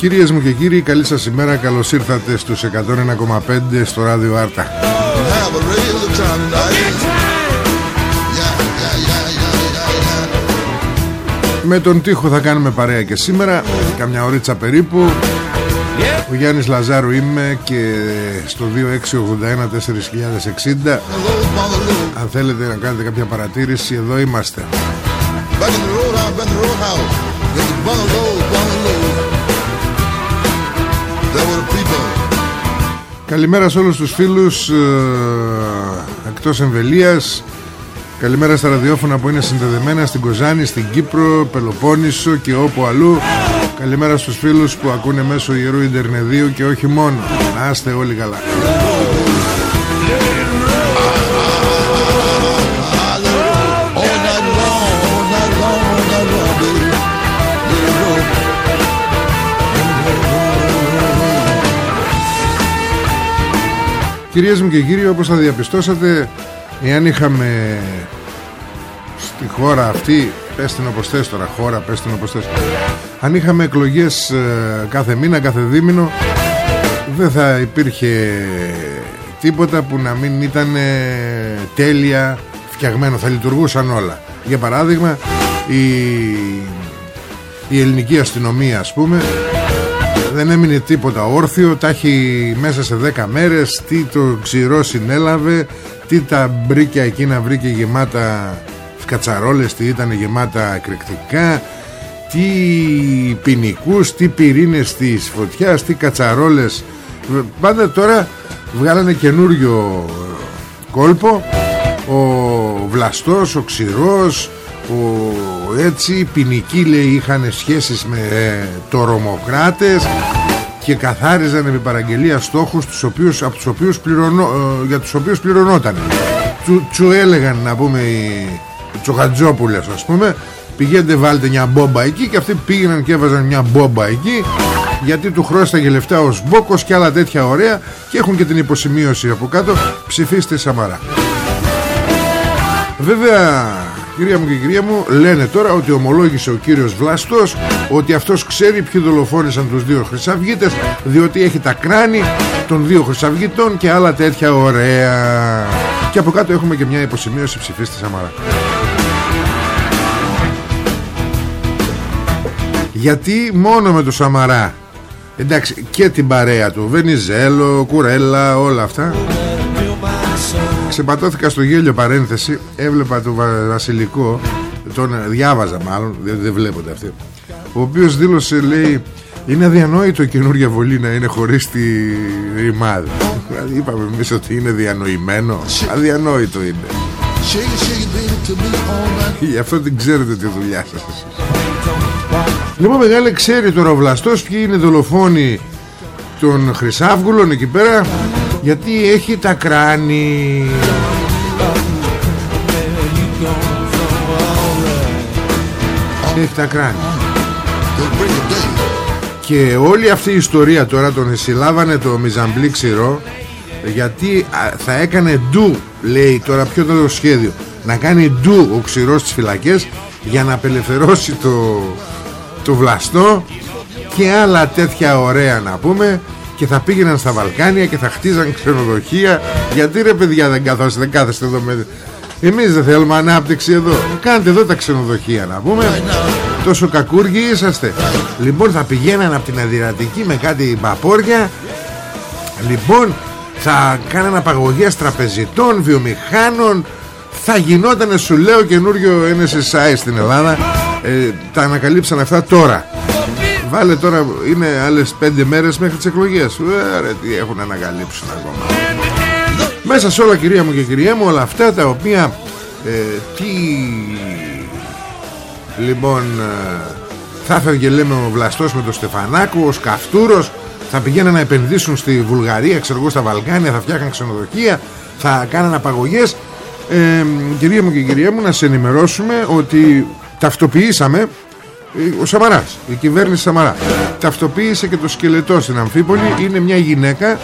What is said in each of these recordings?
Κυρίες μου και κύριοι, καλή σας ημέρα. Καλώς ήρθατε στους 101,5 στο ράδιο Άρτα. Με τον τοίχο θα κάνουμε παρέα και σήμερα, καμιά ωρίτσα περίπου. Ο Γιάννης Λαζάρου είμαι και στο 2681-4060 Αν θέλετε να κάνετε κάποια παρατήρηση εδώ είμαστε Καλημέρα σε όλους τους φίλους ε, εκτός εμβελίας. Καλημέρα στα ραδιόφωνα που είναι συνδεδεμένα στην Κοζάνη, στην Κύπρο, Πελοπόννησο και όπου αλλού. Καλημέρα στους φίλους που ακούνε μέσω Ιερού Ιντερνεδίου και όχι μόνο. Να είστε όλοι καλά Κυρίες μου και κύριοι όπως θα διαπιστώσατε Εάν είχαμε Στη χώρα αυτή Πες την όπως θες τώρα Χώρα πες την όπως θες Αν είχαμε εκλογές ε, κάθε μήνα Κάθε δίμηνο Δεν θα υπήρχε Τίποτα που να μην ήταν ε, Τέλεια φτιαγμένο. Θα λειτουργούσαν όλα. Για παράδειγμα Η, η ελληνική αστυνομία ας πούμε δεν έμεινε τίποτα όρθιο τα έχει μέσα σε 10 μέρες τι το ξηρό συνέλαβε τι τα μπρίκια εκείνα βρήκε γεμάτα σκατσαρόλες τι ήταν γεμάτα εκρηκτικά τι ποινικούς, τι πυρήνες της φωτιάς τι κατσαρόλες. Πάντα τώρα βγάλανε καινούριο κόλπο ο βλαστός, ο ξηρός ο έτσι οι ποινικοί λέει είχαν σχέσεις με ε, τορομοκράτες και καθάριζαν με παραγγελία στόχους τους οποίους, από τους οποίους πληρωνό, ε, για τους οποίους πληρωνόταν. Του, του έλεγαν να πούμε οι τσοχατζόπουλες ας πούμε πηγαίνετε βάλτε μια μπόμπα εκεί και αυτοί πήγαιναν και έβαζαν μια μπόμπα εκεί γιατί του χρώσταγε λεφτά ο Μπόκος και άλλα τέτοια ωραία και έχουν και την υποσημείωση από κάτω ψηφίστε Σαμαρά βέβαια Κυρία μου και κυρία μου λένε τώρα ότι ομολόγησε ο κύριος Βλαστός ότι αυτός ξέρει ποιοι δολοφόνησαν τους δύο χρυσαυγίτες διότι έχει τα κράνη των δύο χρυσαυγητών και άλλα τέτοια ωραία. Και από κάτω έχουμε και μια υποσημείωση ψηφίστη Σαμαρά γιατί μόνο με το Σαμαρά. Εντάξει και την παρέα του Βενιζέλο, Κουρέλα όλα αυτά Ξεπατώθηκα στο γέλιο παρένθεση Έβλεπα το Βασιλικό Τον διάβαζα μάλλον Δεν, δεν βλέπονται αυτοί Ο οποίος δήλωσε λέει Είναι αδιανόητο η καινούργια βολή να είναι χωρίς τη ρημάδα δηλαδή, Είπαμε εμείς ότι είναι διανοημένο. Αδιανόητο είναι. Γι' αυτό την ξέρετε τη δουλειά σας Λοιπόν μεγάλε ξέρει τώρα ο Βλαστός Ποιοι είναι δολοφόνοι των Χρυσάβγουλων εκεί πέρα γιατί έχει τα κράνη. Έχει τα κράνη. Και όλη αυτή η ιστορία τώρα τον συλλάβανε το Μιζαμπλή ξηρό γιατί θα έκανε ντου λέει τώρα ποιο ήταν το σχέδιο να κάνει ντου ο ξηρός στις φυλακές για να απελευθερώσει το, το βλαστό και άλλα τέτοια ωραία να πούμε και θα πήγαιναν στα Βαλκάνια και θα χτίζαν ξενοδοχεία. Γιατί ρε παιδιά δεν καθόσαστε δεν κάθεστε εδώ με... εμείς δεν θέλουμε ανάπτυξη εδώ. Κάντε εδώ τα ξενοδοχεία να πούμε. Τόσο κακούργοι είσαστε. Λοιπόν θα πηγαίναν από την Αδυρατική με κάτι παπόρια λοιπόν θα κάναν απαγωγές τραπεζιτών, βιομηχάνων. Θα γινόταν σου λέω καινούριο NSSI στην Ελλάδα. Ε, τα ανακαλύψαν αυτά τώρα Βάλε τώρα είναι άλλες πέντε μέρες μέχρι τις εκλογές. Ε, τι έχουν ανακαλύψουν ακόμα. Μέσα σε όλα κυρία μου και κυρία μου όλα αυτά τα οποία ε, τι λοιπόν ε, θα έφευγε λέμε ο Βλαστός με τον Στεφανάκου ο Σκαφτούρος θα πηγαίνουν να επενδύσουν στη Βουλγαρία ξέρω εγώ στα Βαλκάνια θα φτιάχνουν ξενοδοχεία θα κάνουν απαγωγές. Ε, κυρία μου και κυρία μου να σε ενημερώσουμε ότι ταυτοποιήσαμε ο Σαμαράς, η κυβέρνηση Σαμαρά. Ταυτοποίησε και το σκελετό στην Αμφίπολη. Είναι μια γυναίκα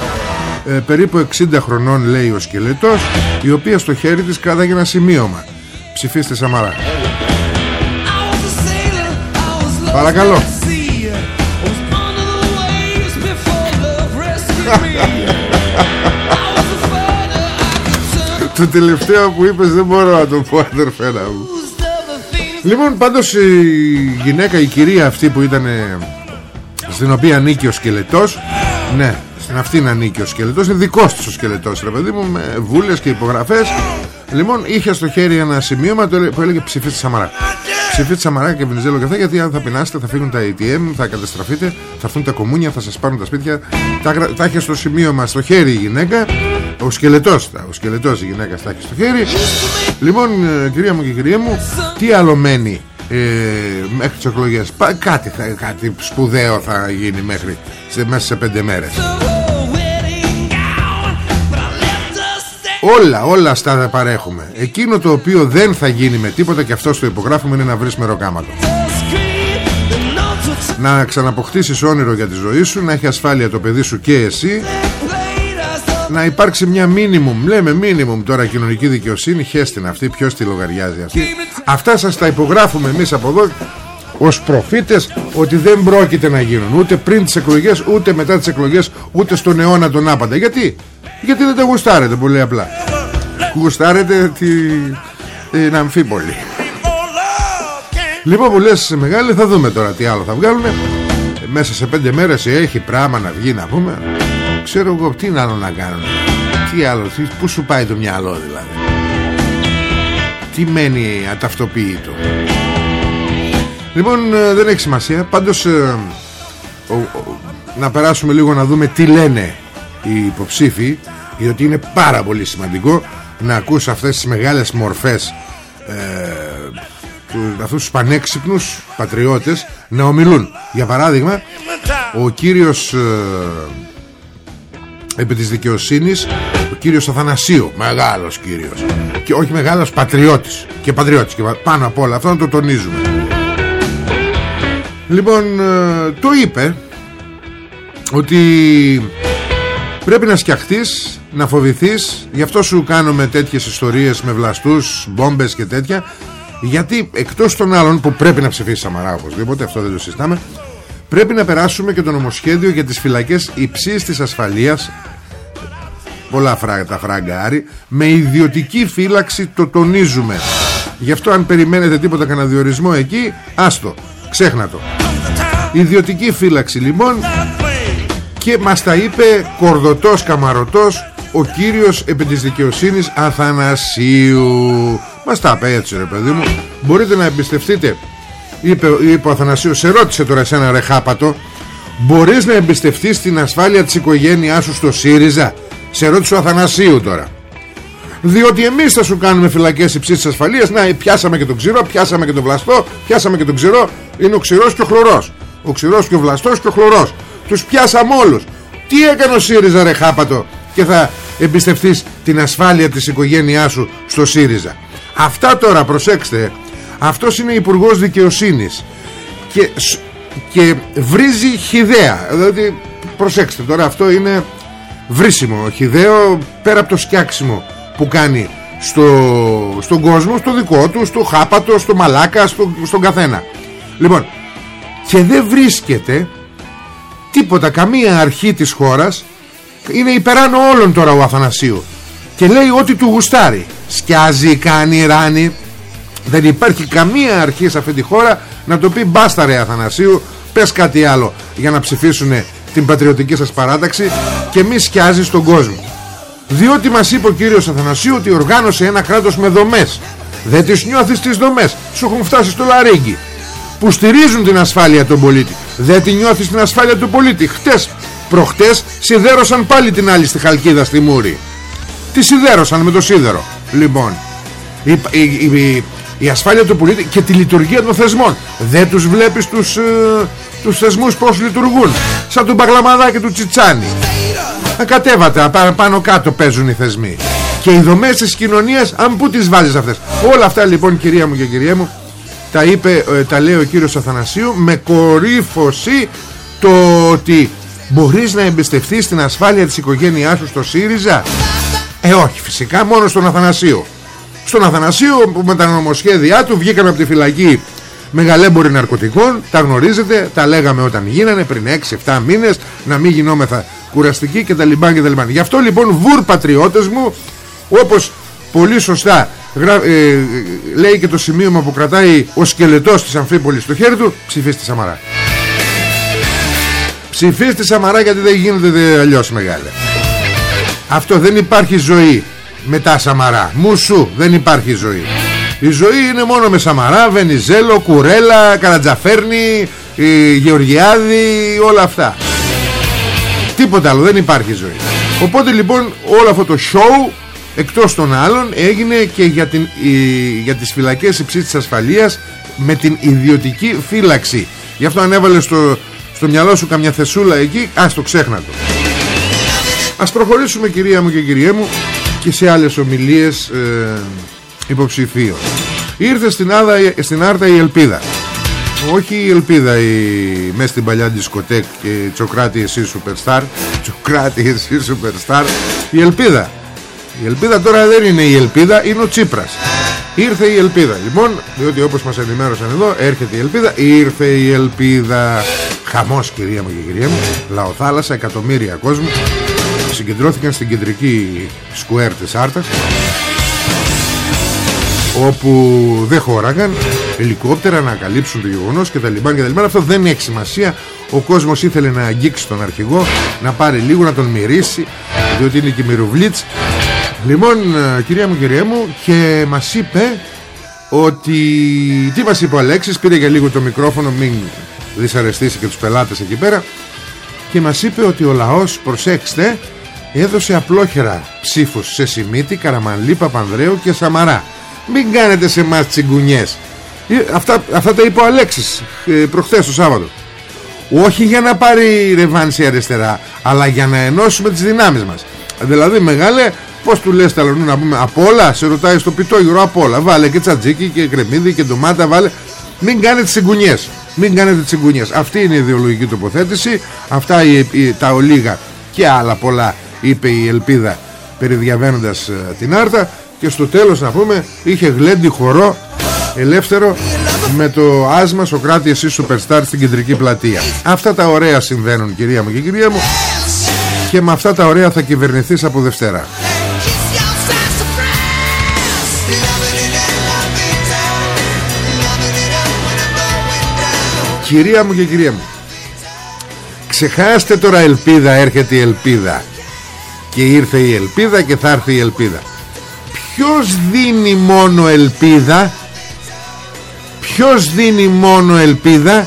ε, περίπου 60 χρονών λέει ο σκελετός η οποία στο χέρι της κράταγε ένα σημείωμα. Ψηφίστε Σαμαρά. Παρακαλώ. Το τελευταίο που είπες δεν μπορώ να το πω αδερφένα μου Λοιπόν πάντως η γυναίκα η κυρία αυτή που ήταν Στην οποία ανήκει ο σκελετός Ναι στην αυτήν ανήκει ο σκελετός Είναι δικός της ο σκελετός ρε παιδί μου Με βούλες και υπογραφές Λοιπόν είχε στο χέρι ένα σημείωμα που έλεγε ψηφίστε Σαμαρά. Ψηφίστε Σαμαρά και Βενιζέλο και αυτά γιατί αν θα πεινάσετε θα φύγουν τα ATM Θα καταστραφείτε, θα έρθουν τα κομμούνια, θα σας πάρουν τα σπίτια. Τα, τα είχε στο σημείωμα στο χέρι η γυναίκα. Ο σκελετός, ο σκελετός η γυναίκα στα έχει στο χέρι. Λοιπόν ε, κυρία μου και κυρία μου Τι άλλο μένει ε, Μέχρι τις εκλογές; Κάτι, κάτι σπουδαίο θα γίνει μέχρι σε, Μέσα σε πέντε μέρες Όλα, όλα στα παρέχουμε. Εκείνο το οποίο δεν θα γίνει με τίποτα Και αυτό το υπογράφουμε είναι να βρεις μεροκάματο. Να ξαναποκτήσεις όνειρο για τη ζωή σου Να έχει ασφάλεια το παιδί σου και εσύ. Να υπάρξει μια μίνιμουμ λέμε μίνιμουμ τώρα κοινωνική δικαιοσύνη χέστην αυτή ποιος τη λογαριάζει αυτή. Αυτά σας τα υπογράφουμε εμείς από εδώ ως προφήτες ότι δεν πρόκειται να γίνουν ούτε πριν τις εκλογές ούτε μετά τις εκλογές ούτε στον αιώνα τον άπαντα. Γιατί; Γιατί δεν τα γουστάρετε πολύ απλά. Γουστάρετε τη, την αμφίπολη. Λοιπόν που λες μεγάλη θα δούμε τώρα τι άλλο θα βγάλουν Μέσα σε πέντε μέρες έχει πράγμα να βγει να πούμε. Ξέρω εγώ τι άλλο να κάνουν Τι άλλο, πού σου πάει το μυαλό δηλαδή. Τι μένει αταυτοποιητό. Λοιπόν ε, δεν έχει σημασία. Πάντως ε, να περάσουμε λίγο να δούμε τι λένε οι υποψήφοι διότι είναι πάρα πολύ σημαντικό να ακούς αυτές τις μεγάλες μορφές ε, του, αυτούς τους πανέξυπνους πατριώτες να ομιλούν. Για παράδειγμα ο κύριος ε, επί της δικαιοσύνης ο κύριος Αθανασίου μεγάλος κύριος και όχι μεγάλος πατριώτης και πατριώτης και πάνω απ' όλα αυτό να το τονίζουμε. Λοιπόν ε, το είπε ότι πρέπει να σκιαχτείς να φοβηθείς. Γι' αυτό σου κάνουμε τέτοιες ιστορίες με βλαστούς, μπόμπες και τέτοια. Γιατί εκτός των άλλων που πρέπει να ψηφίσει Σαμαρά οπωσδήποτε αυτό δεν το συζητάμε Πρέπει να περάσουμε και το νομοσχέδιο για τις φυλακές υψής της ασφαλείας. Πολλά φράγκα τα φραγκάρι. Με ιδιωτική φύλαξη το τονίζουμε. Γι' αυτό αν περιμένετε τίποτα κανένα διορισμό εκεί Άστο, ξέχνα το. Ιδιωτική φύλαξη λοιπόν Και μας τα είπε κορδωτός καμαρωτός Ο κύριος επί της δικαιοσύνης Αθανασίου. Μας τα είπε έτσι ρε παιδί μου. Μπορείτε να εμπιστευτείτε. Είπε, είπε ο Αθανασίου σε ρώτησε τώρα εσένα ρε χάπατο. Μπορείς να εμπιστευτείς την ασφάλεια της οικογένειάς σου στο ΣΥΡΙΖΑ; Σε ρώτησε ο Αθανασίου τώρα. Διότι εμείς θα σου κάνουμε φυλακές υψής της ασφαλείας. Να πιάσαμε και τον ξηρό, πιάσαμε και τον βλαστό Πιάσαμε και τον ξηρό, είναι ο ξηρός και ο χλωρός. Ο ξηρός και ο βλαστός και ο χλωρός Τους πιάσαμε όλους. Τι έκανε ο ΣΥΡΙΖΑ ρε χάπατο Και θα εμπιστευτείς την ασφάλεια της οικογένειάς σου στο ΣΥΡΙΖΑ. Αυτά τώρα προσέξτε αυτός είναι υπουργός δικαιοσύνης Και και βρίζει χιδέα. Δηλαδή προσέξτε τώρα αυτό είναι βρίσιμο. Χιδαίο πέρα από το σκιάξιμο που κάνει στο, στον κόσμο στο δικό του στο χάπατο, στο μαλάκα στο, στον καθένα. Λοιπόν και δεν βρίσκεται τίποτα καμία αρχή της χώρας. Είναι υπεράνω όλων τώρα ο Αθανασίου. Και λέει ότι του γουστάρει. Σκιάζει, κάνει, ράνει. Δεν υπάρχει καμία αρχή σε αυτή τη χώρα να το πει μπάστα ρε Αθανασίου πες κάτι άλλο για να ψηφίσουν την πατριωτική σας παράταξη και μη σκιάζεις στον κόσμο διότι μας είπε ο κύριος Αθανασίου ότι οργάνωσε ένα κράτος με δομές. Δεν τις νιώθεις τις δομές. Σου έχουν φτάσει στο λαρέγγι που στηρίζουν την ασφάλεια των πολίτη δεν τη νιώθεις την ασφάλεια του πολίτη. Χτες προχτές σιδέρωσαν πάλι την άλλη στη Χαλκίδα στη Μούρη. Τη σιδέρωσαν με το σίδερο. Λοιπόν η, η, η, η ασφάλεια του πολίτη και τη λειτουργία των θεσμών. Δεν τους βλέπεις τους, ε, τους θεσμούς πως λειτουργούν. Σαν του και του Τσιτσάνι Ακατέβατα πάνω κάτω παίζουν οι θεσμοί. Και οι δομές της κοινωνίας αν πού τις βάζεις αυτές. Όλα αυτά λοιπόν κυρία μου και κυρία μου τα είπε, ε, τα λέει ο κύριος Αθανασίου με κορύφωση το ότι μπορείς να εμπιστευτείς την ασφάλεια της οικογένειάς σου στο ΣΥΡΙΖΑ. Ε όχι φυσικά μόνο στον Αθανασίου. Στον Αθανασίου που με τα νομοσχέδιά του βγήκαμε από τη φυλακή Μεγαλέμποροι ναρκωτικών. Τα γνωρίζετε, τα λέγαμε όταν γίνανε πριν 6-7 μήνες Να μην γινόμεθα κουραστικοί και τα λιμπάν και τα λιμπάν Γι' αυτό λοιπόν βουρ πατριώτες μου Όπως πολύ σωστά ε, λέει και το σημείωμα που κρατάει ο σκελετός της Αμφίπολης στο χέρι του ψηφίστε Σαμαρά ψηφίστε Σαμαρά γιατί δεν γίνεται αλλιώς μεγάλε αυτό δεν υπάρχει ζωή μετά Σαμαρά. Μουσού δεν υπάρχει ζωή. Η ζωή είναι μόνο με Σαμαρά Βενιζέλο, Κουρέλα, Καρατζαφέρνη Γεωργιάδη Όλα αυτά. Τίποτα άλλο δεν υπάρχει ζωή. Οπότε λοιπόν όλο αυτό το show Εκτός των άλλων έγινε και για, την, για τις φυλακές υψής της ασφαλείας Με την ιδιωτική φύλαξη Γι' αυτό ανέβαλε στο, στο μυαλό σου καμιά θεσούλα εκεί Ας το ξέχνατο Ας προχωρήσουμε κυρία μου και κυριέ μου και σε άλλες ομιλίες ε, υποψηφίων. Ήρθε στην, Άδα, στην Άρτα η Ελπίδα. Όχι η Ελπίδα η, μέσα στην παλιά δισκοτέκ και τσοκράτη εσύ σουπερστάρ. Τσοκράτη εσύ σουπερστάρ. Η Ελπίδα. Η Ελπίδα τώρα δεν είναι η Ελπίδα, είναι ο Τσίπρας. Ήρθε η Ελπίδα. Λοιπόν, διότι όπως μας ενημέρωσαν εδώ, έρχεται η Ελπίδα. Ήρθε η Ελπίδα. Χαμός κυρία μου και κυρία μου. Λαοθάλασσα, εκατομμύρια κόσμου συγκεντρώθηκαν στην κεντρική σκουέρ της Άρτας όπου δεν χώραγαν ελικόπτερα να καλύψουν το γεγονός και τα λιμπάν και τα λιμπάν αυτό δεν έχει σημασία ο κόσμος ήθελε να αγγίξει τον αρχηγό να πάρει λίγο να τον μυρίσει διότι είναι και μυρουβλίτς λοιπόν ε, κυρία μου κυρία μου και μας είπε ότι τι μας είπε ο Αλέξης πήρε για λίγο το μικρόφωνο μην δυσαρεστήσει και τους πελάτες εκεί πέρα και μας είπε ότι ο λαός προσέξτε έδωσε απλόχερα ψήφους σε Σιμίτη, Καραμανλή, Παπανδρέου και Σαμαρά. Μην κάνετε σε μας τσιγκουνιές. Ε, αυτά, αυτά τα είπε ο Αλέξης ε, προχθές το Σάββατο. Όχι για να πάρει ρεβάνση αριστερά, αλλά για να ενώσουμε τις δυνάμεις μας. Δηλαδή μεγάλε, πώς του λες ταλανού να πούμε, από όλα, σε ρωτάει στο πιτόγυρο, από όλα. Βάλε και τσατζίκι και κρεμμύδι και ντομάτα, βάλε. Μην κάνετε τσιγκουνιές. Μην κάνετε τσιγκουνιές. Αυτή είναι η ιδεολογική τοποθέτηση. Αυτά τα ολίγα και άλλα πολλά είπε η Ελπίδα περιδιαβαίνοντας ε, την Άρτα και στο τέλος να πούμε είχε γλέντι χορό ελεύθερο με το άσμα Σοκράτη εσύ Σουπερστάρ στην κεντρική πλατεία αυτά τα ωραία συμβαίνουν κυρία μου και κυρία μου και με αυτά τα ωραία θα κυβερνηθείς από Δευτέρα Κυρία μου και κυρία μου. Ξεχάστε τώρα ελπίδα Έρχεται η ελπίδα. Και ήρθε η ελπίδα και θα έρθει η ελπίδα. Ποιος δίνει μόνο ελπίδα; Ποιος δίνει μόνο ελπίδα;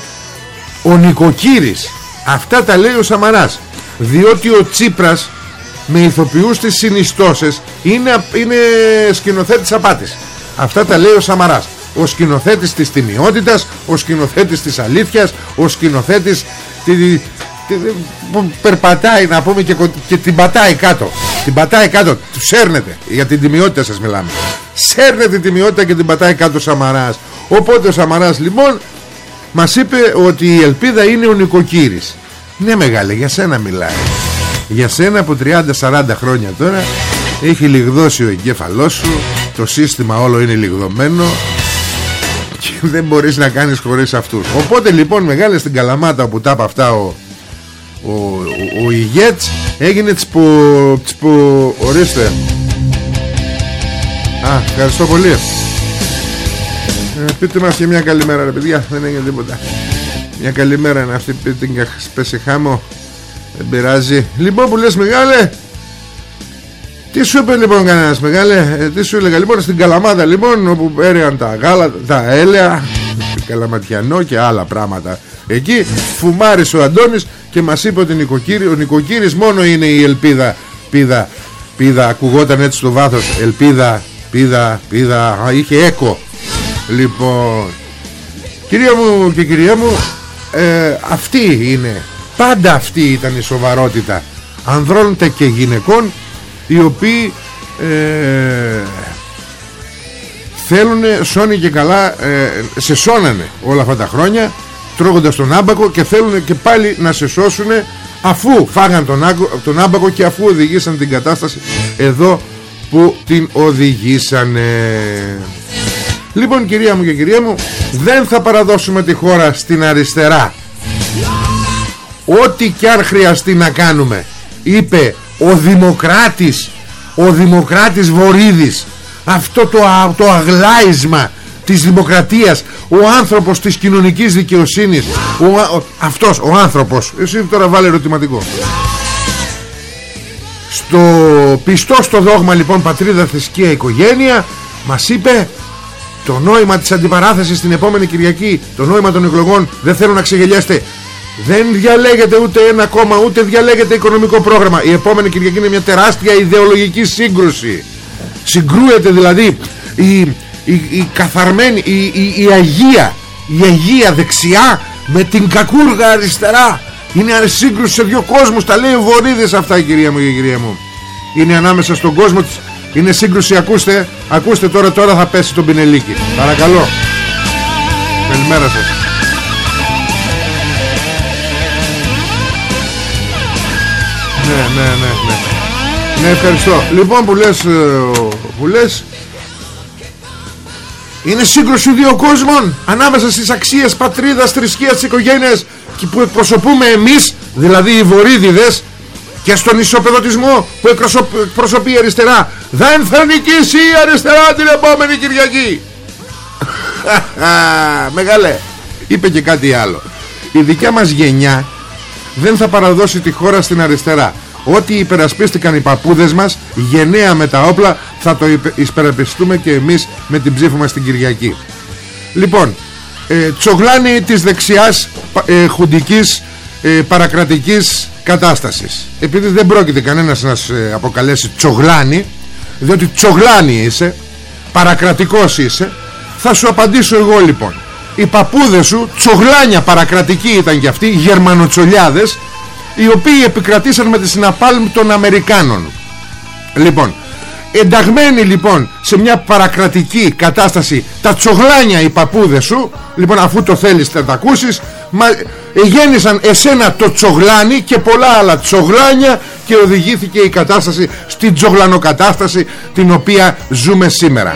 Ο Νικοκύρης Αυτά τα λέει ο Σαμαράς. Διότι ο Τσίπρας Με ηθοποιούς της συνιστώσεις Είναι, είναι σκηνοθέτης απάτης. Αυτά τα λέει ο Σαμαράς Ο σκηνοθέτης της τιμιότητας Ο σκηνοθέτης της αλήθειας Ο σκηνοθέτης που περπατάει να πούμε και, και την πατάει κάτω. Την πατάει κάτω, του σέρνετε για την τιμιότητα σας μιλάμε. Σέρνετε την τιμιότητα και την πατάει κάτω ο Σαμαράς. Οπότε ο Σαμαράς λοιπόν μας είπε ότι η ελπίδα είναι ο νοικοκύρης. Ναι μεγάλε για σένα μιλάει. Για σένα που 30-40 χρόνια τώρα έχει λιγδώσει ο εγκέφαλός σου το σύστημα όλο είναι λιγδωμένο και δεν μπορείς να κάνεις χωρίς αυτούς. Οπότε λοιπόν μεγάλε στην Καλαμάτα όπου τα αυτά ο, ο, ο, ο ηγέτς έγινε τσπο, τσπο ορίστε. Α, ευχαριστώ πολύ. Ε, Πείτε μας και μια καλημέρα ρε παιδιά Δεν έγινε τίποτα. Μια καλημέρα είναι αυτή Πείτε την πέσει χάμω. Δεν πειράζει. Λοιπόν που λες μεγάλε τι σου είπε λοιπόν κανένας μεγάλε, ε, τι σου έλεγα; Λοιπόν στην Καλαμάτα λοιπόν όπου έρεαν τα γάλα, τα έλαια, καλαματιανό και άλλα πράγματα. Εκεί φουμάρισε ο Αντώνης και μας είπε ότι ο νοικοκύρης μόνο είναι η ελπίδα, πίδα, πίδα, ακουγόταν έτσι στο βάθος, ελπίδα, πίδα, πίδα, α, είχε έκο. Λοιπόν, κυρία μου και κυρία μου, ε, αυτή είναι, πάντα αυτή ήταν η σοβαρότητα. Ανδρών και γυναικών οι οποίοι ε, θέλουν σώνει και καλά ε, σε σώνανε όλα αυτά τα χρόνια τρώγοντας τον άμπακο και θέλουν και πάλι να σε σώσουν αφού φάγαν τον, τον άμπακο και αφού οδηγήσαν την κατάσταση εδώ που την οδηγήσανε. Λοιπόν κυρία μου και κυρία μου δεν θα παραδώσουμε τη χώρα στην αριστερά. Ό,τι κι αν χρειαστεί να κάνουμε είπε ο Δημοκράτης ο Δημοκράτης Βορύδης αυτό το, το αγλάισμα της δημοκρατίας ο άνθρωπος της κοινωνικής δικαιοσύνης ο, αυτός ο άνθρωπος. Εσύ τώρα βάλε ερωτηματικό. Στο πιστό στο δόγμα λοιπόν πατρίδα θρησκεία οικογένεια μας είπε το νόημα της αντιπαράθεσης την επόμενη Κυριακή το νόημα των εκλογών δεν θέλω να ξεγελιάστε δεν διαλέγεται ούτε ένα κόμμα ούτε διαλέγεται οικονομικό πρόγραμμα. Η επόμενη Κυριακή είναι μια τεράστια ιδεολογική σύγκρουση. Συγκρούεται δηλαδή η, η, η καθαρμένη η, η, η Αγία η Αγία δεξιά με την κακούργα αριστερά. Είναι σύγκρουση σε δύο κόσμους. Τα λέει ο Βορύδης αυτά κυρία μου και κυρία μου. Είναι ανάμεσα στον κόσμο της. Είναι σύγκρουση. Ακούστε ακούστε τώρα τώρα θα πέσει τον πινελίκι παρακαλώ. Καλημέρα σας ναι, ναι, ναι, ναι. Ναι, ευχαριστώ. Λοιπόν, που λες, ε, που λες είναι σύγκρουση δύο κόσμων ανάμεσα στις αξίες πατρίδας, θρησκείας, οικογένειας και που εκπροσωπούμε εμείς, δηλαδή οι βορύδιδες και στον ισοπεδωτισμό που εκπροσωπεί η αριστερά δεν θα νικήσει η αριστερά την επόμενη Κυριακή Μεγάλε είπε και κάτι άλλο η δικιά μας γενιά δεν θα παραδώσει τη χώρα στην αριστερά. Ό,τι υπερασπίστηκαν οι παππούδες μας Γενναία με τα όπλα Θα το υπεραπιστούμε και εμείς Με την ψήφο μας την Κυριακή. Λοιπόν ε, Τσογλάνη της δεξιάς ε, Χουντικής ε, Παρακρατικής κατάστασης. Επειδή δεν πρόκειται κανένας να σε ε, αποκαλέσει Τσογλάνη Διότι Τσογλάνη είσαι Παρακρατικός είσαι Θα σου απαντήσω εγώ λοιπόν οι παππούδες σου τσογλάνια παρακρατικοί ήταν και αυτοί γερμανοτσολιάδες οι οποίοι επικρατήσαν με τη συναπάλμ των Αμερικάνων. Λοιπόν ενταγμένοι λοιπόν σε μια παρακρατική κατάσταση τα τσογλάνια οι παππούδες σου λοιπόν αφού το θέλεις θα τα ακούσεις μα, γέννησαν εσένα το τσογλάνι και πολλά άλλα τσογλάνια και οδηγήθηκε η κατάσταση στην τσογλανοκατάσταση την οποία ζούμε σήμερα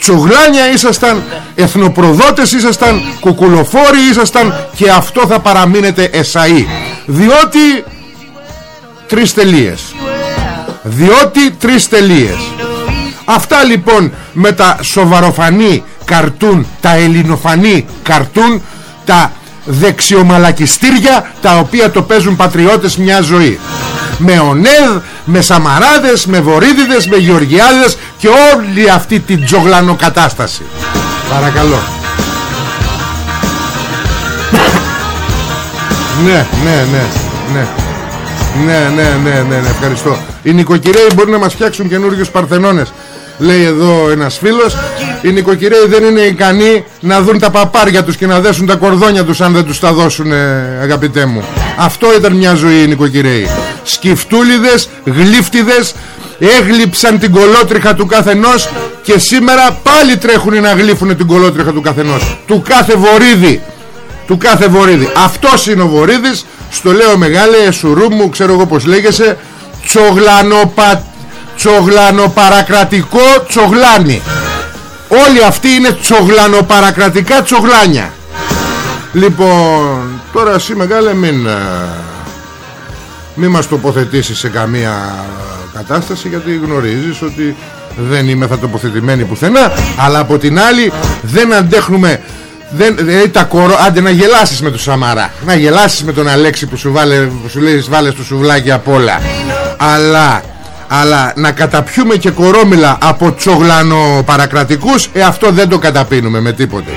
τσογλάνια ήσασταν εθνοπροδότες ήσασταν κουκουλοφόροι ήσασταν και αυτό θα παραμείνετε εσαΐ. Διότι τρεις τελείες. Διότι τρεις τελείες. Αυτά λοιπόν με τα σοβαροφανή καρτούν τα ελληνοφανή καρτούν τα δεξιομαλακιστήρια τα οποία το παίζουν πατριώτες μια ζωή με ονέδ, με σαμαράδες, με βορύδιδες, με γεωργιάδες και όλη αυτή την τζογλανοκατάσταση. Παρακαλώ. Ναι, ναι, ναι, ναι. Ναι, ναι, ναι, ναι, ναι, ευχαριστώ. Οι νοικοκυρέοι μπορεί να μας φτιάξουν καινούργιους παρθενώνες Λέει εδώ ένας φίλος. Οι νοικοκυρέοι δεν είναι ικανοί Να δουν τα παπάρια τους και να δέσουν τα κορδόνια τους Αν δεν τους τα δώσουν αγαπητέ μου. Αυτό ήταν μια ζωή οι νοικοκυρέοι Σκυφτούλιδες, γλύφτιδες Έγλειψαν την κολότριχα του καθενός Και σήμερα πάλι τρέχουν να γλύφουν την κολότριχα του καθενός. Του κάθε βορίδι του κάθε Βορύδη. Αυτός είναι ο Βορύδης στο λέω μεγάλε σουρού μου ξέρω εγώ πως λέγεσαι τσογλανοπα... τσογλανοπαρακρατικό τσογλάνι. Όλοι αυτοί είναι τσογλανοπαρακρατικά τσογλάνια. Λοιπόν τώρα εσύ μεγάλε μην ε, μην μας τοποθετήσεις σε καμία κατάσταση γιατί γνωρίζεις ότι δεν είμαι θα τοποθετημένοι πουθενά αλλά από την άλλη δεν αντέχνουμε δεν, δηλαδή τα κορο... Άντε να γελάσεις με τον Σαμαρά Να γελάσεις με τον Αλέξη που σου, βάλε, που σου λέει βάλε στο σουβλάκι απ' όλα. Αλλά αλλά να καταπιούμε και κορόμιλα από τσογλανο παρακρατικούς ε, αυτό δεν το καταπίνουμε με τίποτε.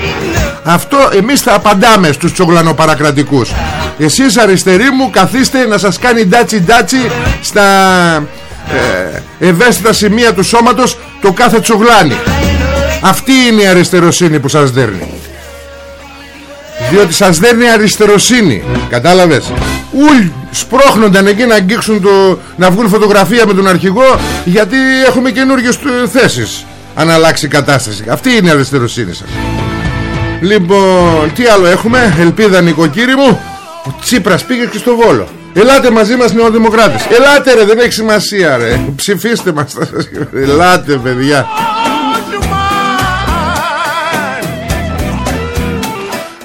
Αυτό εμείς θα απαντάμε στους τσογλανοπαρακρατικούς εσείς αριστεροί μου καθίστε να σας κάνει ντάτσι ντάτσι στα ε, ευαίσθητα σημεία του σώματος το κάθε τσογλάνι. Αυτή είναι η αριστεροσύνη που σας δέρνει. Διότι σας δέρνει αριστεροσύνη Κατάλαβες. Ουλ σπρώχνονταν εκεί να αγγίξουν το, Να βγουν φωτογραφία με τον αρχηγό Γιατί έχουμε καινούργιες θέσεις. Αν αλλάξει η κατάσταση. Αυτή είναι η αριστεροσύνη σας. Λοιπόν τι άλλο έχουμε; Ελπίδα νοικοκύρη μου Ο Τσίπρας πήγε και στο Βόλο. Ελάτε μαζί μας νεοδημοκράτες. Ελάτε ρε δεν έχει σημασία ρε. Ψηφίστε μας Ελάτε παιδιά.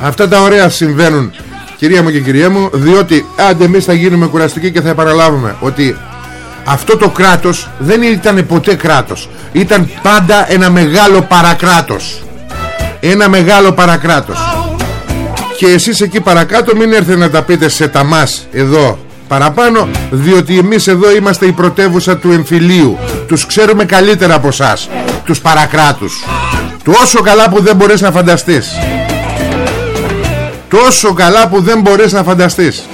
Αυτά τα ωραία συμβαίνουν Κυρία μου και κυρία μου Διότι άντε εμείς θα γίνουμε κουραστικοί και θα επαναλάβουμε Ότι αυτό το κράτος δεν ήταν ποτέ κράτος. Ήταν πάντα ένα μεγάλο παρακράτος. Ένα μεγάλο παρακράτος Και εσείς εκεί παρακάτω μην έρθετε να τα πείτε σε τα μας εδώ παραπάνω Διότι εμείς εδώ είμαστε η πρωτεύουσα του εμφυλίου. Τους ξέρουμε καλύτερα από εσάς Τους παρακράτους. Τόσο καλά που δεν μπορείς να φανταστείς. Τόσο καλά που δεν μπορείς να φανταστείς.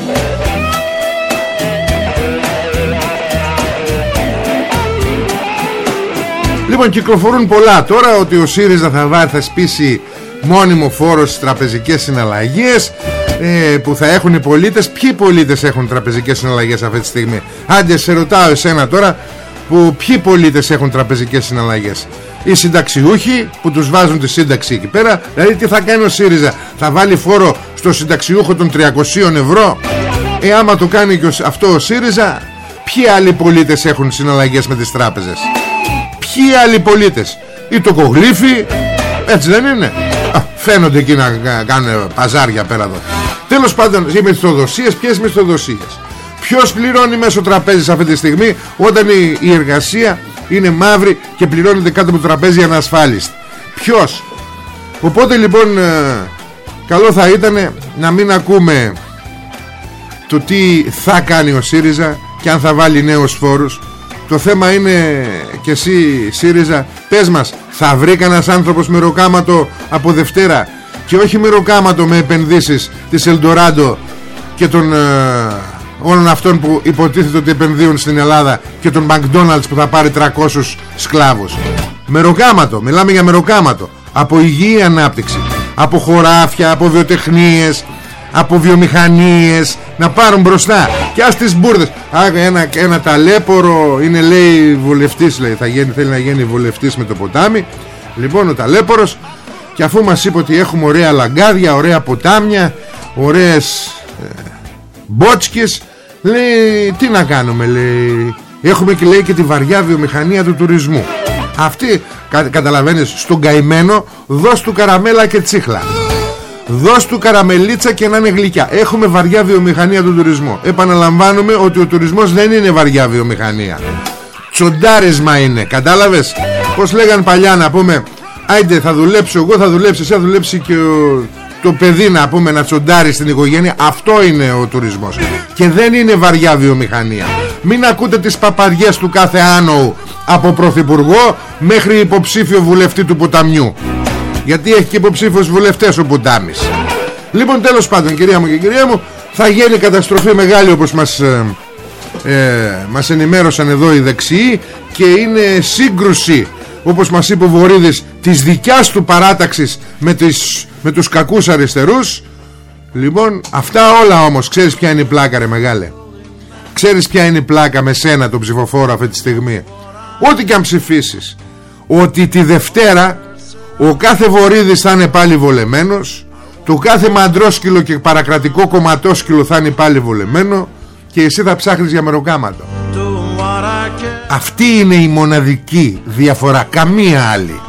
Λοιπόν κυκλοφορούν πολλά. Τώρα ότι ο ΣΥΡΙΖΑ θα, βάλει, θα σπίσει μόνιμο φόρο στις τραπεζικές συναλλαγές ε, που θα έχουν οι πολίτες. Ποιοι πολίτες έχουν τραπεζικές συναλλαγές αυτή τη στιγμή; Άντε σε ρωτάω εσένα τώρα που ποιοι πολίτες έχουν τραπεζικές συναλλαγές; Οι συνταξιούχοι που τους βάζουν τη σύνταξη εκεί πέρα δηλαδή τι θα κάνει ο ΣΥΡΙΖΑ; Θα βάλει φόρο στο συνταξιούχο των 300 ευρώ; Ε άμα το κάνει και αυτό ο ΣΥΡΙΖΑ ποιοι άλλοι πολίτες έχουν συναλλαγές με τις τράπεζες; Ποιοι άλλοι πολίτες; Ή το κογλίφι έτσι δεν είναι; Α, φαίνονται εκεί να κάνουν παζάρια πέρα εδώ τέλος πάντων οι μισθοδοσίες ποιες μισθοδοσίες; Ποιος πληρώνει μέσω τραπέζης αυτή τη στιγμή όταν η, η εργασία είναι μαύρη και πληρώνεται κάτω από το τραπέζι ανασφάλιστη; Ποιος; Οπότε λοιπόν ε, καλό θα ήταν να μην ακούμε το τι θα κάνει ο ΣΥΡΙΖΑ και αν θα βάλει νέους φόρους. Το θέμα είναι και εσύ ΣΥΡΙΖΑ πες μας θα βρει κανένας άνθρωπος με ροκάματο από Δευτέρα; Και όχι με ροκάματο με επενδύσεις της Ελντοράντο και των ε, όλων αυτών που υποτίθεται ότι επενδύουν στην Ελλάδα και τον McDonald's που θα πάρει 300 σκλάβους. Μεροκάματο, μιλάμε για μεροκάματο. Από υγιή ανάπτυξη από χωράφια, από βιοτεχνίες από βιομηχανίες να πάρουν μπροστά. Και ας τις μπουρδες. Ένα, ένα ταλέπορο είναι λέει βουλευτής λέει, θα γίνει, θέλει να γίνει βουλευτής με το ποτάμι. Λοιπόν ο ταλέπορος και αφού μας είπε ότι έχουμε ωραία λαγκάδια ωραία ποτάμια ωραίες ε, μπότσκες Λέει τι να κάνουμε λέει. Έχουμε και λέει και τη βαριά βιομηχανία του τουρισμού. Αυτή κα, καταλαβαίνεις Στον καημένο δώσ' του καραμέλα και τσίχλα Δώσ' του καραμελίτσα και να είναι γλυκιά. Έχουμε βαριά βιομηχανία του τουρισμού Επαναλαμβάνουμε ότι ο τουρισμός δεν είναι βαριά βιομηχανία. Τσοντάρισμα είναι Κατάλαβες; Πως λέγαν παλιά να πούμε Άιντε θα δουλέψω εγώ θα δουλέψεις Εσύ θα δουλέψει και ο το παιδί να πούμε να τσοντάρεις στην οικογένεια αυτό είναι ο τουρισμός. Και δεν είναι βαριά βιομηχανία. Μην ακούτε τις παπαριές του κάθε άνοου από πρωθυπουργό μέχρι υποψήφιο βουλευτή του ποταμιού γιατί έχει και υποψήφιους βουλευτές ο ποτάμις λοιπόν τέλος πάντων κυρία μου και κυρία μου θα γίνει καταστροφή μεγάλη όπως μας, ε, ε, μας ενημέρωσαν εδώ οι δεξιοί και είναι σύγκρουση όπως μας είπε ο Βορύδης της δικιάς του παράταξης με, τις, με τους κακούς αριστερούς. Λοιπόν αυτά όλα όμως ξέρεις ποια είναι η πλάκα ρε μεγάλε; Ξέρεις ποια είναι η πλάκα με σένα τον ψηφοφόρο αυτή τη στιγμή; Ό,τι και αν ψηφίσεις ότι τη Δευτέρα ο κάθε Βορύδης θα είναι πάλι βολεμένος. Το κάθε μαντρόσκυλο και παρακρατικό κομματόσκυλο θα είναι πάλι βολεμένο. Και εσύ θα ψάχνεις για μεροκάματο. Αυτή είναι η μοναδική διαφορά. Καμία άλλη.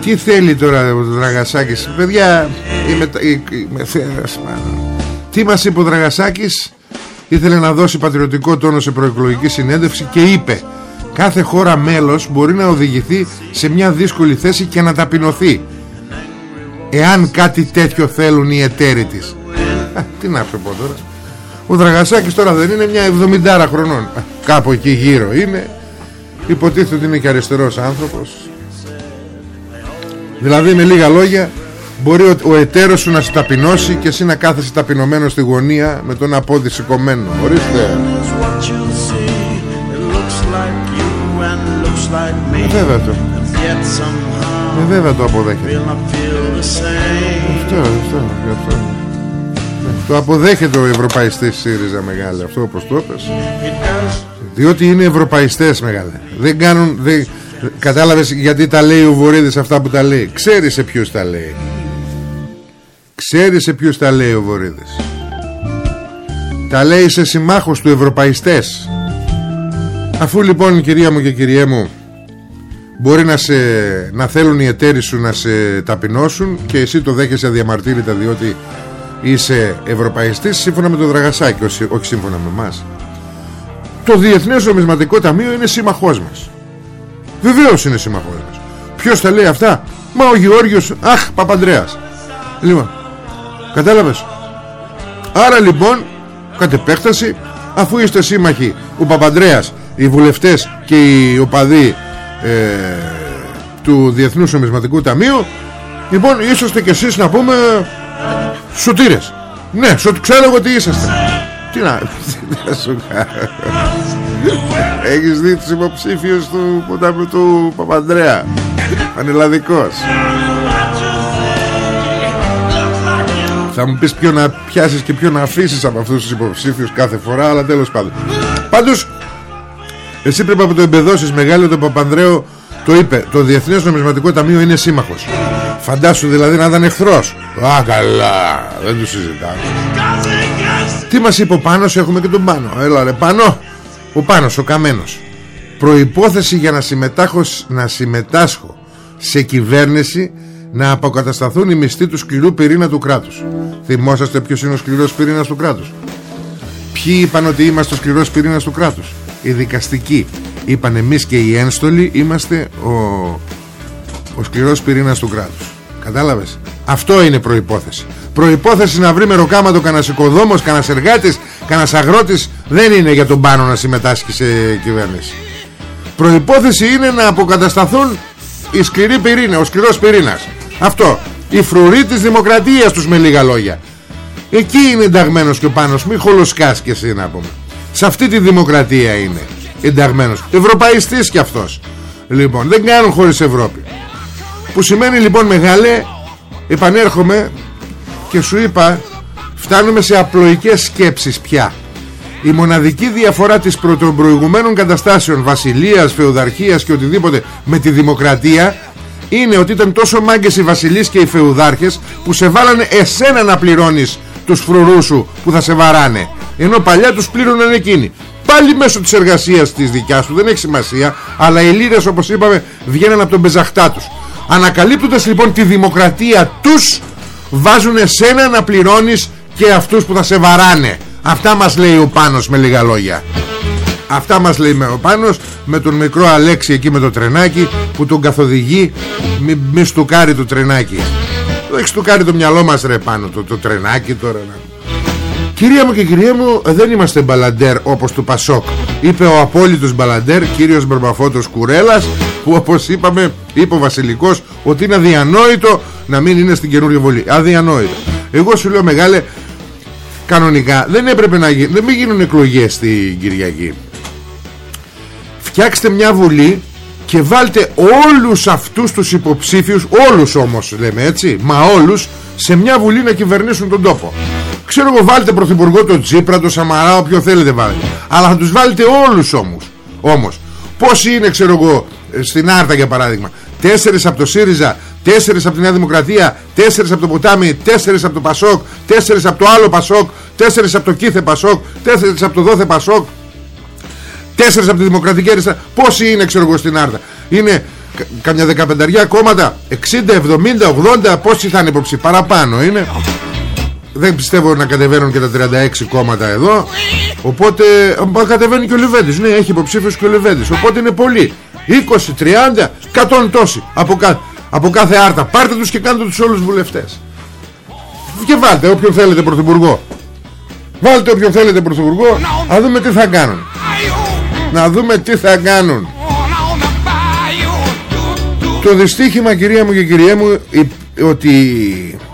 Τι θέλει τώρα ο Δραγασάκης; Παιδιά είμαι, είμαι, Τι μας είπε ο Δραγασάκης; Ήθελε να δώσει πατριωτικό τόνο σε προεκλογική συνέντευξη Και είπε Κάθε χώρα μέλος μπορεί να οδηγηθεί Σε μια δύσκολη θέση και να ταπεινωθεί Εάν κάτι τέτοιο θέλουν οι εταίροι της Τι να σου πω τώρα. Ο Δραγασάκης τώρα δεν είναι μια 70 χρονών. Κάπου εκεί γύρω είναι. Υποτίθεται ότι είναι και αριστερός άνθρωπος. Δηλαδή με λίγα λόγια Μπορεί ο, ο εταίρος σου να σε ταπεινώσει Και εσύ να κάθεσαι ταπεινωμένος στη γωνία Με τον απόδι σηκωμένο. Ορίστε. Ε, βέβαια το. Ε, βέβαια το αποδέχεται. Αυτό, αυτό, αυτό. Το αποδέχεται ο Ευρωπαϊστής ΣΥΡΙΖΑ μεγάλη Αυτό όπως το έπες Διότι είναι Ευρωπαϊστές μεγάλη Δεν κάνουν δεν, Κατάλαβες γιατί τα λέει ο Βορύδης αυτά που τα λέει. Ξέρεις σε ποιους τα λέει Ξέρεις σε ποιους τα λέει ο Βορύδης. Τα λέει σε συμμάχους του Ευρωπαϊστές. Αφού λοιπόν κυρία μου και κυριέ μου Μπορεί να, σε, να θέλουν οι εταίροι σου να σε ταπεινώσουν Και εσύ το δέχεσαι αδιαμαρτύρητα διότι είσαι ευρωπαϊστής Σύμφωνα με το Δραγασάκι όχι, όχι σύμφωνα με εμάς. Το Διεθνές Νομισματικό Ταμείο είναι σύμμαχός μας. Βεβαίως είναι σύμμαχός μας. Ποιος τα λέει αυτά; Μα ο Γεώργιος Αχ Παπαντρέας. Λοιπόν Κατάλαβες; Άρα λοιπόν Κατ' επέκταση Αφού είστε σύμμαχοι Ο Παπαντρέας Οι βουλευτές και οι οπαδοί ε, Του Διεθνούς Νομισματικού Ταμείου Λοιπόν είσαστε κι εσείς να πούμε Σωτήρες. Ναι σω, ξέρω εγώ τι είσαστε. Τι να Έχεις δει τους υποψήφιους του, του, του Παπαντρέα. Πανελλαδικός Θα μου πεις ποιο να πιάσεις και ποιο να αφήσεις από αυτούς τους υποψήφιους κάθε φορά Αλλά τέλος πάντων. Πάντως Εσύ πρέπει να το εμπεδώσεις μεγάλο τον Παπανδρέο Το είπε. Το Διεθνές Νομισματικό Ταμείο είναι σύμμαχος. Φαντάσου δηλαδή να ήταν εχθρός. Α καλά Δεν τους συζητάμε. Τι μας είπε ο Πάνος Έχουμε και τον Πάνο. Έλα ρε Πάνο. Ο Πάνος ο Καμένος. Προϋπόθεση για να συμμετάσχω, να συμμετάσχω σε κυβέρνηση να αποκατασταθούν οι μισθοί του σκληρού πυρήνα του κράτους. Θυμόσαστε ποιος είναι ο σκληρός πυρήνας του κράτους; Ποιοι είπαν ότι είμαστε ο σκληρός πυρήνας του κράτους; Οι δικαστικοί. Είπαν εμείς και οι ένστολοι είμαστε ο, ο σκληρός πυρήνας του κράτους Κατάλαβες; Αυτό είναι προϋπόθεση. Προϋπόθεση να βρει μεροκάματο κανένας οικοδόμος, κανένας εργάτης, κανένας αγρότης Δεν είναι για τον πάνω να συμμετάσχει σε κυβέρνηση. Προϋπόθεση είναι να αποκατασταθούν οι σκληροί πυρήνα, ο σκληρός πυρήνας αυτό. Η φρουρή της δημοκρατίας τους με λίγα λόγια. Εκεί είναι ενταγμένος και ο Πάνος. Μη χολοσκάς και εσύ να πούμε. Σε αυτή τη δημοκρατία είναι Ενταγμένος. Ευρωπαϊστής κι αυτός. Λοιπόν δεν κάνουν χωρίς Ευρώπη. Που σημαίνει λοιπόν μεγάλε Επανέρχομαι Και σου είπα Φτάνουμε σε απλοϊκές σκέψεις πια. Η μοναδική διαφορά της πρωτοπροηγουμένων καταστάσεων βασιλείας, φεουδαρχίας και οτιδήποτε με τη δημοκρατία είναι ότι ήταν τόσο μάγκες οι βασιλείς και οι φεουδάρχες που σε βάλανε εσένα να πληρώνεις τους φρουρούς σου που θα σε βαράνε. Ενώ παλιά τους πλήρωναν εκείνοι. Πάλι μέσω της εργασίας της δικιάς του δεν έχει σημασία αλλά οι λίρες όπως είπαμε βγαίνουν από τον πεζαχτά τους. Ανακαλύπτοντας λοιπόν τη δημοκρατία τους βάζουν εσένα να πληρώνεις και αυτούς που θα σε βαράνε. Αυτά μας λέει ο Πάνος με λίγα λόγια Αυτά μας λέει ο Πάνος Με τον μικρό Αλέξη εκεί με το τρενάκι Που τον καθοδηγεί Μη, μη στουκάρει το τρενάκι. Δεν έχει στουκάρει το μυαλό μας ρε πάνω Το, το τρενάκι τώρα Κυρία μου και κυρία μου δεν είμαστε μπαλαντέρ όπως του Πασόκ Είπε ο απόλυτος μπαλαντέρ Κύριος Μπερμπαφώτος Κουρέλας Που όπως είπαμε είπε ο Βασιλικός Ότι είναι αδιανόητο να μην είναι στην καινούργια βολή. Αδιανόητο. Εγώ σου λέω μεγάλε Κανονικά δεν έπρεπε να γίνουν Δεν μην γίνουν εκλογές στην Κυριακή φτιάξτε μια βουλή και βάλτε όλους αυτούς τους υποψήφιους όλους όμως λέμε έτσι μα όλους σε μια βουλή να κυβερνήσουν τον τόπο Ξέρω εγώ βάλτε πρωθυπουργό το Τσίπρα, το Σαμαρά, όποιο θέλετε βάλετε. Αλλά θα τους βάλετε όλους όμως. Όμως. Πόσοι είναι ξέρω εγώ στην Άρτα για παράδειγμα. Τέσσερις από το ΣΥΡΙΖΑ, τέσσερις από τη Νέα Δημοκρατία, τέσσερις από το Ποτάμι, τέσσερις από το Πασόκ, τέσσερις από το άλλο Πασόκ, τέσσερις από το Κίθε Πασόκ, τέσσερις από το Δόθε Πασόκ, τέσσερις από τη Δημοκρατική Αριστερά. Πόσοι είναι ξέρω εγώ στην Άρτα. Είναι καμιά δεκαπενταριά κόμματα. 60, 70, 80 πόσοι θα είναι υποψήφοι. Παραπάνω είναι. Δεν πιστεύω να κατεβαίνουν και τα 36 κόμματα εδώ. Οπότε κατεβαίνει και ο Λιβέντης. Ναι έχει υποψήφιος και ο Λιβέντης. Οπότε είναι πολλοί. 20, 30, 100 τόσοι από, κα, από κάθε άρτα. Πάρτε τους και κάντε τους όλους βουλευτές. Και βάλτε όποιον θέλετε πρωθυπουργό. Βάλτε όποιον θέλετε πρωθυπουργό. Να δούμε τι θα κάνουν να δούμε τι θα κάνουν. Το δυστύχημα κυρία μου και κυρία μου ότι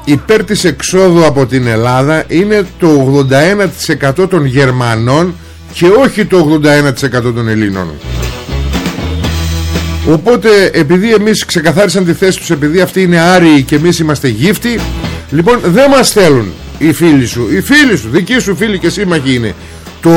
υπέρ της εξόδου από την Ελλάδα είναι το 81% των Γερμανών και όχι το 81% των Ελλήνων. Οπότε επειδή εμείς ξεκαθάρισαν τη θέση τους επειδή αυτοί είναι άριοι και εμείς είμαστε γύφτοι λοιπόν δεν μας θέλουν οι φίλοι σου. Οι φίλοι σου, δικοί σου φίλοι και σύμμαχοι είναι. Το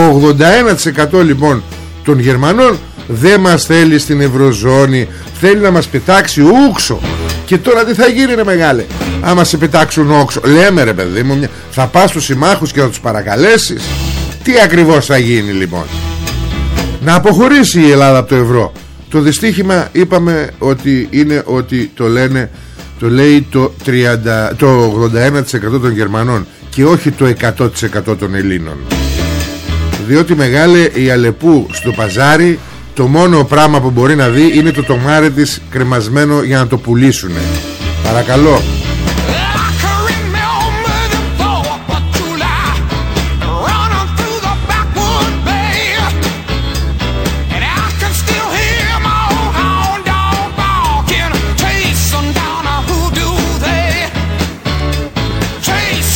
81% λοιπόν των Γερμανών. Δεν μας θέλει στην Ευρωζώνη. Θέλει να μας πετάξει ούξο. Και τώρα τι θα γίνει ρε μεγάλε; Άμα σε πετάξουν όξο λέμε ρε παιδί μου θα πας στους συμμάχους και να τους παρακαλέσεις. Τι ακριβώς θα γίνει λοιπόν; Να αποχωρήσει η Ελλάδα από το ευρώ. Το δυστύχημα είπαμε ότι είναι ότι το λένε το λέει το, 30, το 81% των Γερμανών και όχι το 100% των Ελλήνων διότι μεγάλε η Αλεπού στο παζάρι το μόνο πράγμα που μπορεί να δει είναι το τομάρι της κρεμασμένο για να το πουλήσουνε παρακαλώ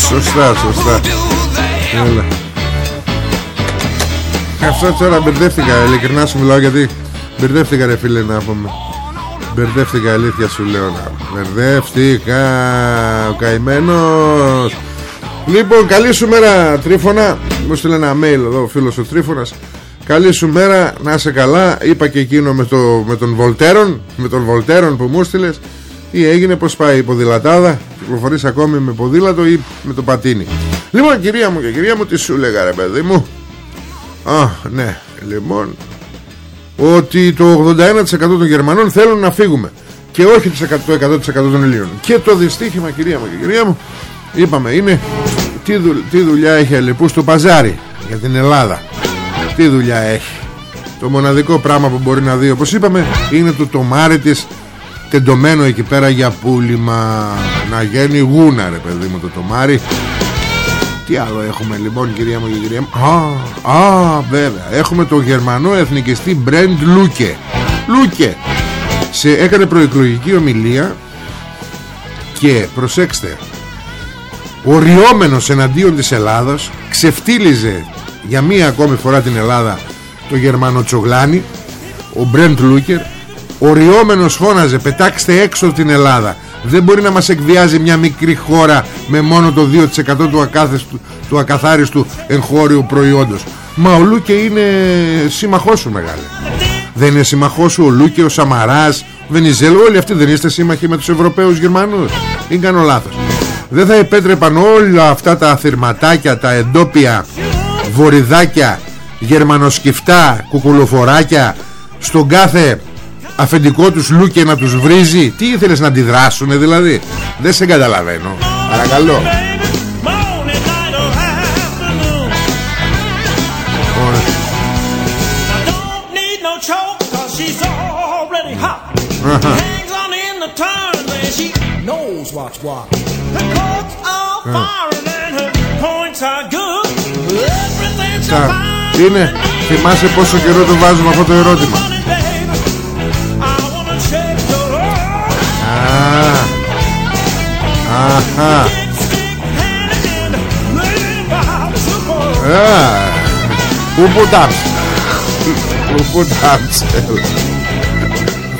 Σωστά, σωστά. Έλα. Αυτό τώρα μπερδεύτηκα Ειλικρινά σου μιλάω γιατί Μπερδεύτηκα ρε φίλε να πούμε. Μπερδεύτηκα αλήθεια σου λέω να Μπερδεύτηκα Ο καημένος. Λοιπόν καλή σου μέρα Τρίφωνα. Μου στείλε ένα mail εδώ ο φίλος ο Τρίφωνας. Καλή σου μέρα να είσαι καλά. Είπα και εκείνο με, το, με τον Βολτέρον Με τον Βολτέρον που μου στείλες. Τι έγινε πως πάει η ποδηλατάδα; Κυκλοφορείς ακόμη με ποδήλατο ή με το πατίνι; Λοιπόν κυρία μου και κυρία μου Τι σου λέγα ρε παιδί μου; Α, ναι, λοιπόν Ότι το 81% των Γερμανών θέλουν να φύγουμε. Και όχι το 100% των Ελλήνων. Και το δυστύχημα κυρία μου και κυρία μου Είπαμε είναι Τι, τι δουλειά έχει αλεπού στο παζάρι Για την Ελλάδα. Τι δουλειά έχει. Το μοναδικό πράγμα που μπορεί να δει Όπως είπαμε είναι το τομάρι της Τεντωμένο εκεί πέρα για πούλημα. Να γίνει γούνα ρε παιδί μου το τομάρι τι άλλο έχουμε λοιπόν κυρία μου και κυρία μου; Α, α βέβαια. Έχουμε το γερμανό εθνικιστή Μπρέντ Λούκε. Λούκε σε, Έκανε προεκλογική ομιλία Και προσέξτε Οριόμενος εναντίον της Ελλάδος Ξεφτύλιζε Για μία ακόμη φορά την Ελλάδα Το γερμανό Τσογλάνι Ο Μπρέντ Λούκερ Οριόμενος φώναζε Πετάξτε έξω την Ελλάδα δεν μπορεί να μας εκβιάζει μια μικρή χώρα με μόνο το 2% του, ακάθεστου, του ακαθάριστου εγχώριου προϊόντος. Μα ο Λούκε είναι σύμμαχός σου μεγάλε. Δεν είναι σύμμαχός σου ο Λούκε, ο Σαμαράς ο Βενιζέλο όλοι αυτοί δεν είστε σύμμαχοι με τους Ευρωπαίους Γερμανούς. Δεν κάνω λάθος. Δεν θα επέτρεπαν όλα αυτά τα αθυρματάκια τα εντόπια βοριδάκια γερμανοσκυφτά κουκουλοφοράκια στον κάθε αφεντικό τους Λούκε να τους βρίζει. Τι ήθελες να αντιδράσουνε δηλαδή; Δεν σε καταλαβαίνω. Παρακαλώ. Είναι Θυμάσαι πόσο καιρό το βάζουμε αυτό το ερώτημα Αχα. Ούπου τάμψ Ούπου τάμψ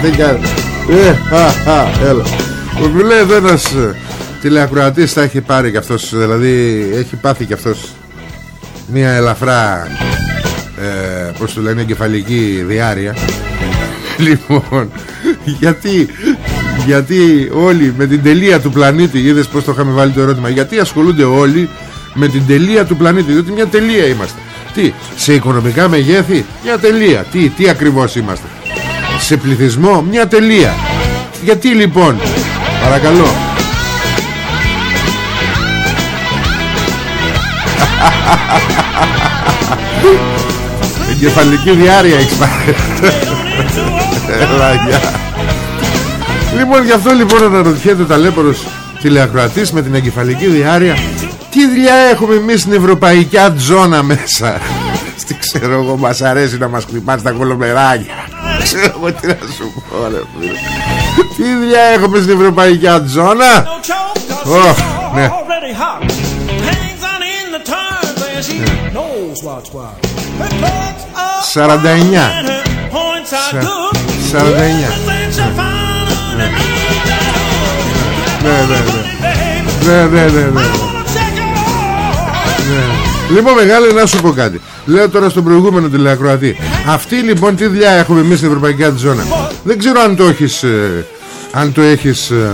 Δεν κάνει Ε, Έλα. Μου λέει εδώ ένας τηλεακροατής θα έχει πάρει κι αυτός Δηλαδή έχει πάθει κι αυτός Μια ελαφρά ε, Πώς το λένε εγκεφαλική διάρρεια Λοιπόν Γιατί Γιατί όλοι με την τελεία του πλανήτη Είδες πως το είχαμε βάλει το ερώτημα Γιατί ασχολούνται όλοι με την τελεία του πλανήτη Διότι μια τελεία είμαστε. Τι σε οικονομικά μεγέθη Μια τελεία. Τι, τι ακριβώς είμαστε. Σε πληθυσμό μια τελεία. Γιατί λοιπόν Παρακαλώ. Εγκεφαλική διάρκεια έχεις πάρει Λοιπόν γι' αυτό λοιπόν αναρωτιέται ο ταλέπορος τηλεακροατής με την εγκεφαλική διάρκεια Τι δουλειά έχουμε εμείς στην ευρωπαϊκή τζόνα μέσα; Τι ξέρω εγώ μας αρέσει να μας χτυπάς τα κολομεράκια. Ξέρω εγώ τι να σου πω ρε φίλε. Τι δουλειά έχουμε στην ευρωπαϊκή τζόνα; Oh, ναι. 49 49 Ναι. Ναι ναι Ναι. Ναι ναι Λοιπόν μεγάλη να σου πω κάτι. Λέω τώρα στον προηγούμενο τηλεακροατή. Αυτή λοιπόν τι δουλειά έχουμε εμείς στην Ευρωπαϊκή Αντιζώνα Δεν ξέρω αν το έχεις ε, Αν το έχεις ε,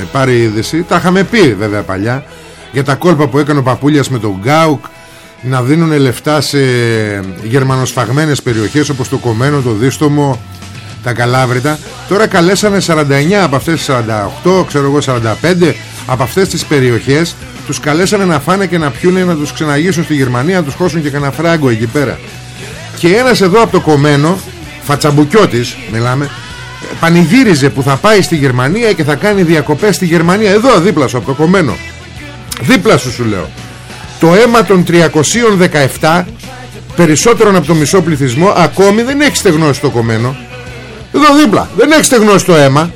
ε, πάρει είδηση. Τα είχαμε πει βέβαια παλιά Για τα κόλπα που έκανε ο Παπούλιας με τον Γκάουκ να δίνουν λεφτά σε γερμανοσφαγμένες περιοχές όπως το Κομμένο, το Δίστομο, τα Καλάβρητα. Τώρα καλέσανε 49 από αυτές τις 48, ξέρω εγώ 45 από αυτές τις περιοχές τους καλέσανε να φάνε και να πιούνε να τους ξεναγήσουν στη Γερμανία, να τους χώσουν και κανένα φράγκο εκεί πέρα. Και ένας εδώ από το Κομμένο, φατσαμπουκιώτης μιλάμε, πανηγύριζε που θα πάει στη Γερμανία και θα κάνει διακοπές στη Γερμανία εδώ δίπλα σου από το Κομμένο. Δίπλα σου σου λέω το αίμα των 317 περισσότερων από το μισό πληθυσμό ακόμη δεν έχει στεγνώσει το κομμένο εδώ δίπλα. Δεν έχει στεγνώσει το αίμα.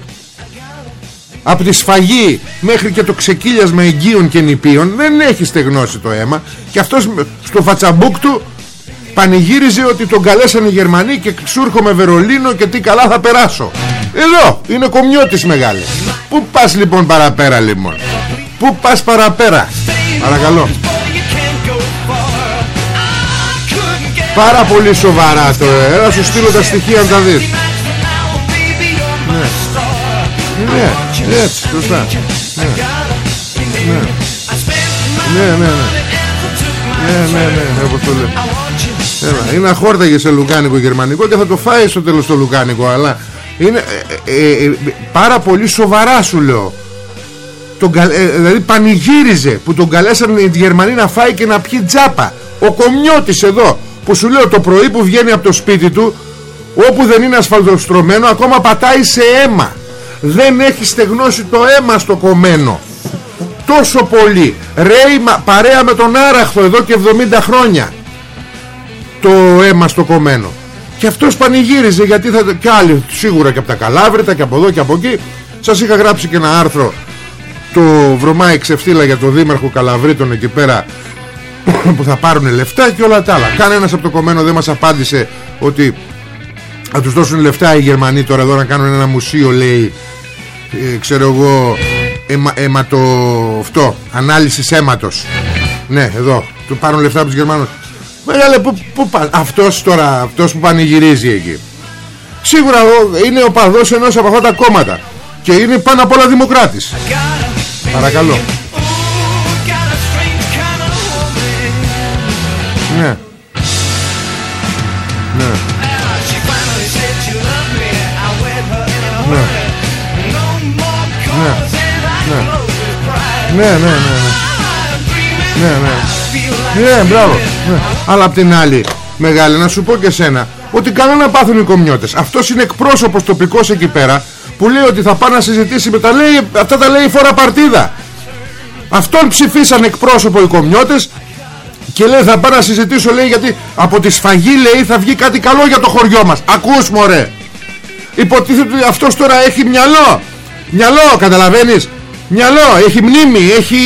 Από τη σφαγή μέχρι και το ξεκοίλιασμα εγκύων και νηπίων δεν έχει στεγνώσει το αίμα. Και αυτός στο φατσαμπούκ του πανηγύριζε ότι τον καλέσαν οι Γερμανοί και σου 'ρχομαι Βερολίνο και τι καλά θα περάσω. Εδώ είναι κομιώτης μεγάλη. Πού πας λοιπόν παραπέρα λοιπόν; Πού πας παραπέρα; Παρακαλώ. Πάρα πολύ σοβαρά το Έλα σου στείλω τα στοιχεία να τα δεις Ναι. Ναι έτσι σωστά. Ναι. Ναι Ναι ναι. Ναι Ναι ναι ναι όπως το λέω Έλα, είναι αχόρταγες σε λουκάνικο γερμανικό και θα το φάει στο τέλος το λουκάνικο αλλά είναι ε, ε, ε, πάρα πολύ σοβαρά σου λέω. Τον, ε, δηλαδή πανηγύριζε που τον καλέσαν οι Γερμανοί να φάει και να πιει τζάπα. Ο κομιώτης εδώ που σου λέω το πρωί που βγαίνει από το σπίτι του όπου δεν είναι ασφαλτοστρωμένο ακόμα πατάει σε αίμα. Δεν έχει στεγνώσει το αίμα στο κομμένο. Τόσο πολύ. Ρέει παρέα με τον Άραχθο εδώ και 70 χρόνια. Το αίμα στο κομμένο. Και αυτός πανηγύριζε γιατί θα και άλλοι σίγουρα και από τα Καλάβρητα και από εδώ και από εκεί. Σας είχα γράψει και ένα άρθρο. Το βρωμάει ξεφτύλα για το δήμαρχο Καλαβρίτων εκεί πέρα που θα πάρουν λεφτά και όλα τα άλλα. Κανένας από το κομμένο δεν μας απάντησε ότι θα τους δώσουν λεφτά οι Γερμανοί τώρα εδώ να κάνουν ένα μουσείο λέει ε, ξέρω εγώ αιμα, αιματο, αυτό, ανάλυσης αίματος. Ναι εδώ του πάρουν λεφτά από τους Γερμανούς. Μεγάλε που, που, αυτός τώρα αυτός που πανηγυρίζει εκεί. Σίγουρα είναι ο παδός ενός από αυτά τα κόμματα και είναι πάνω απ' όλα δημοκράτης. Παρακαλώ. Ναι. Ναι. Ναι. Ναι, ναι, ναι. Ναι, ναι. Ναι, μπράβο. Ναι. Αλλά απ' την άλλη, μεγάλη, να σου πω και σένα, ότι καλά να πάθουν οι κομιώτες. Αυτός είναι εκπρόσωπος τοπικός εκεί πέρα, που λέει ότι θα πάει να συζητήσει με τα λέει, αυτά τα λέει η φορά παρτίδα. Αυτόν ψηφίσαν εκπρόσωπο οι κομιώτες και λέει θα πάω να συζητήσω λέει γιατί από τη σφαγή λέει θα βγει κάτι καλό για το χωριό μας Ακούς μωρέ Υποτίθεται ότι αυτός τώρα έχει μυαλό. Μυαλό καταλαβαίνεις; Μυαλό, έχει μνήμη, έχει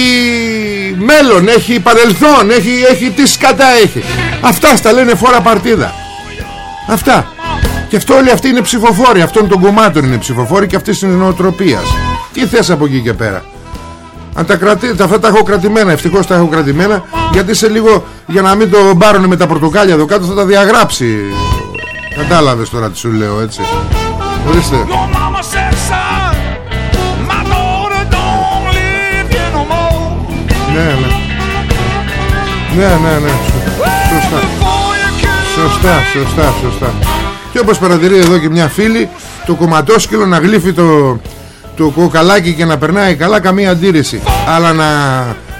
μέλλον, έχει παρελθόν, έχει, έχει τι σκατά έχει. Αυτά στα λένε φόρα παρτίδα. Αυτά. Και αυτό όλοι αυτοί είναι ψηφοφόροι. Αυτών των κομμάτων είναι ψηφοφόροι και αυτής είναι νοοτροπίας. Τι θες από εκεί και πέρα; Αν τα κρατή, αυτά τα έχω κρατημένα ευτυχώς τα έχω κρατημένα γιατί σε λίγο για να μην το μπάρουν με τα πορτοκάλια εδώ κάτω θα τα διαγράψει. Κατάλαβες τώρα τι σου λέω έτσι ορίστε. Ναι ναι. Ναι ναι ναι. Σωστά. Σωστά σωστά σωστά. Και όπως παρατηρεί εδώ και μια φίλη το κομματόσκυλο να γλύφει το, το κοκαλάκι και να περνάει καλά καμία αντίρρηση. Αλλά να,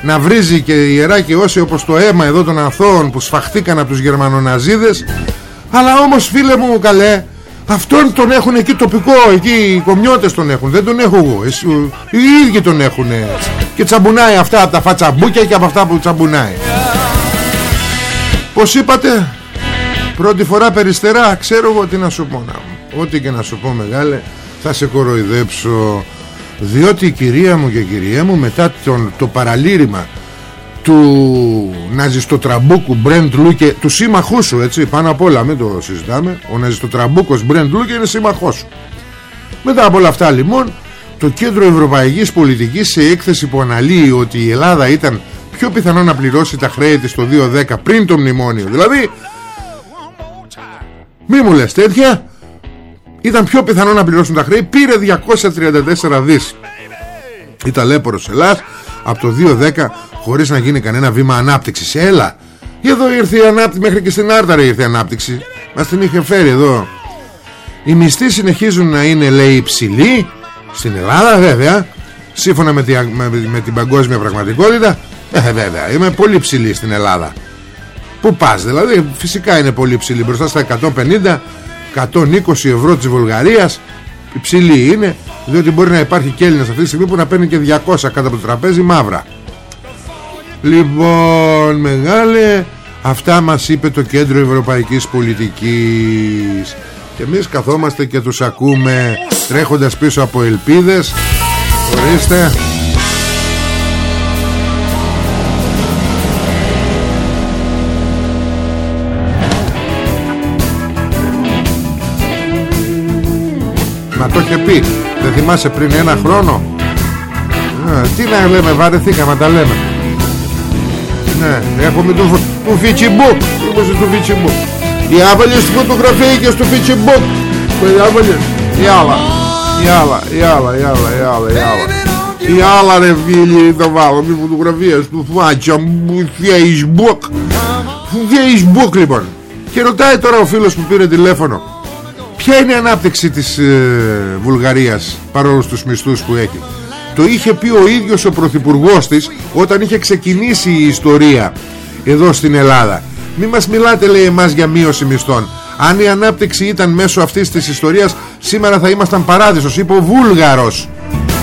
να βρίζει και ιερά και όσοι όπως το αίμα εδώ των αθώων που σφαχτήκαν από τους γερμανοναζίδες. Αλλά όμως φίλε μου καλέ αυτόν τον έχουν εκεί τοπικό εκεί οι κομιώτες τον έχουν δεν τον έχω εγώ. Οι ίδιοι τον έχουν. Και τσαμπουνάει αυτά από τα φατσαμπούκια και από αυτά που τσαμπουνάει. Πως είπατε πρώτη φορά περιστερά ξέρω εγώ τι να σου πω να ό,τι και να σου πω μεγάλε θα σε κοροϊδέψω. Διότι η κυρία μου και κυρία μου μετά τον, το παραλήρημα του ναζιστοτραμπούκου Μπρέντ Λούκε του σύμμαχού σου έτσι πάνω απ' όλα μην το συζητάμε. Ο ναζιστοτραμπούκος Μπρέντ Λούκε είναι σύμμαχός σου. Μετά από όλα αυτά λοιπόν το Κέντρο Ευρωπαϊκής Πολιτικής σε έκθεση που αναλύει ότι η Ελλάδα ήταν πιο πιθανό να πληρώσει τα χρέη της το 2010 πριν το μνημόνιο. Δηλαδή μη μου λες τέτοια ήταν πιο πιθανό να πληρώσουν τα χρέη πήρε 234 δις η ταλέπορος Ελλάς από το 2010 χωρίς να γίνει κανένα βήμα ανάπτυξης. Έλα εδώ ήρθε η ανάπτυξη μέχρι και στην Άρταρα ήρθε η ανάπτυξη. Μας την είχε φέρει εδώ. Οι μισθοί συνεχίζουν να είναι λέει υψηλοί στην Ελλάδα βέβαια. Σύμφωνα με, τη, με, με την παγκόσμια πραγματικότητα. Ε, βέβαια είμαι πολύ ψηλή στην Ελλάδα. Πού πας δηλαδή φυσικά είναι πολύ ψηλή μπροστά στα 150 120 ευρώ της Βουλγαρίας υψηλή είναι διότι μπορεί να υπάρχει και Έλληνας αυτή τη στιγμή που να παίρνει και 200 κάτω από το τραπέζι μαύρα. Λοιπόν μεγάλε αυτά μας είπε το Κέντρο Ευρωπαϊκής Πολιτικής. Και εμείς καθόμαστε και τους ακούμε τρέχοντας πίσω από ελπίδες. Ορίστε Μα το είχε πει. Δεν θυμάσαι πριν ένα χρόνο; Ε, Τι να λέμε βαρεθήκαμε τα λέμε. Ναι έχουμε το, το Facebook Είμαστε το Facebook Διάβαλες τη φωτογραφία και στο Facebook Διάβαλες Η άλλα Η άλλα Η άλλα Η άλλα Η άλλα Η άλλα η άλλα ρε φίλοι το βάλω. Με φωτογραφία στο φάτσα μου Facebook Facebook λοιπόν. Και ρωτάει τώρα ο φίλος που πήρε τηλέφωνο Ποια είναι η ανάπτυξη της ε, Βουλγαρίας παρόλο τους μισθούς που έχει; Το είχε πει ο ίδιος ο πρωθυπουργός της Όταν είχε ξεκινήσει η ιστορία Εδώ στην Ελλάδα. Μη μας μιλάτε λέει εμάς για μείωση μισθών. Αν η ανάπτυξη ήταν μέσω αυτής της ιστορίας Σήμερα θα ήμασταν παράδεισος. Είπε ο Βούλγαρος.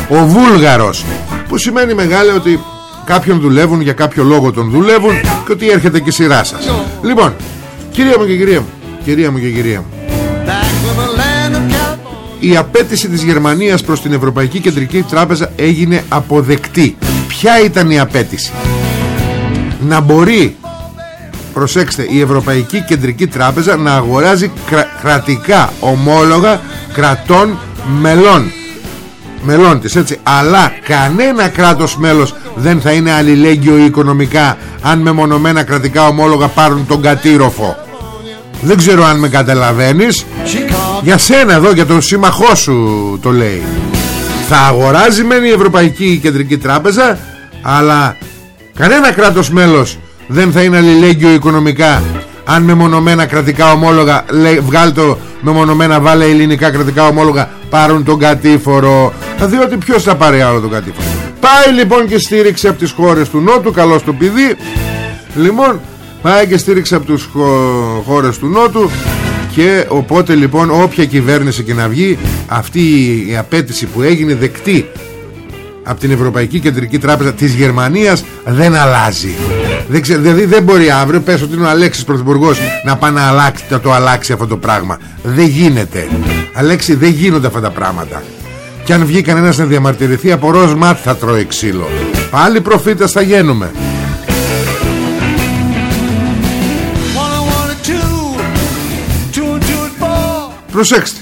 Ο Βούλγαρος. Που σημαίνει μεγάλε ότι Κάποιον δουλεύουν για κάποιο λόγο τον δουλεύουν Και ότι έρχεται και η σειρά σας. Λοιπόν Κυρία μου και κυρία μου Κυρία μου και κυρία μου η απέτηση της Γερμανίας προς την Ευρωπαϊκή Κεντρική Τράπεζα έγινε αποδεκτή. Ποια ήταν η απέτηση; Να μπορεί Προσέξτε η Ευρωπαϊκή Κεντρική Τράπεζα να αγοράζει κρατικά ομόλογα κρατών μελών. Μελών της έτσι. Αλλά κανένα κράτος μέλος δεν θα είναι αλληλέγγυο οικονομικά Αν μεμονωμένα κρατικά ομόλογα πάρουν τον κατήροφο δεν ξέρω αν με καταλαβαίνεις Για σένα εδώ για τον σύμμαχό σου το λέει. Θα αγοράζει μεν η Ευρωπαϊκή Κεντρική Τράπεζα Αλλά κανένα κράτος μέλος Δεν θα είναι αλληλέγγυο οικονομικά Αν μεμονωμένα κρατικά ομόλογα λέει, Βγάλει το μεμονωμένα βάλε ελληνικά κρατικά ομόλογα Πάρουν τον κατήφορο. Διότι ποιος θα πάρει άλλο τον κατήφορο. Πάει λοιπόν και στήριξε από τις χώρες του Νότου Καλώς το πηδί Λοιπόν πάει και στήριξε από τους χώρες του Νότου και οπότε λοιπόν όποια κυβέρνηση και να βγει αυτή η απέτηση που έγινε δεκτή από την Ευρωπαϊκή Κεντρική Τράπεζα της Γερμανίας δεν αλλάζει. Δεν δηλαδή δεν μπορεί αύριο πες ότι είναι ο Αλέξης Πρωθυπουργός να πάει να, αλλάξει, να το αλλάξει αυτό το πράγμα. Δεν γίνεται. Αλέξη δεν γίνονται αυτά τα πράγματα. Και αν βγει κανένας να διαμαρτυρηθεί από ροζ μάτι θα τρώει ξύλο. Πάλι προφήτες θα γίνουμε Προσέξτε.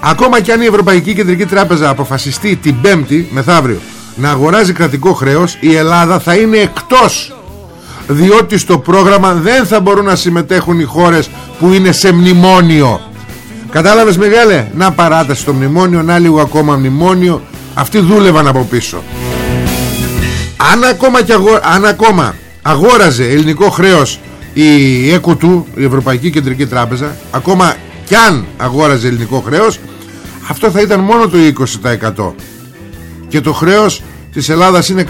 Ακόμα και αν η Ευρωπαϊκή Κεντρική Τράπεζα αποφασιστεί την Πέμπτη μεθαύριο να αγοράζει κρατικό χρέος η Ελλάδα θα είναι εκτός. Διότι στο πρόγραμμα δεν θα μπορούν να συμμετέχουν οι χώρες που είναι σε μνημόνιο. Κατάλαβες μεγάλε να παράταση στο μνημόνιο να λίγο ακόμα μνημόνιο. Αυτοί δούλευαν από πίσω. Αν ακόμα, και αγο... αν ακόμα αγόραζε ελληνικό χρέος η ΕΚΟΤΟΥ, η Ευρωπαϊκή Κεντρική Τράπεζα ακόμα κι αν αγόραζε ελληνικό χρέος αυτό θα ήταν μόνο το 20% και το χρέος της Ελλάδας είναι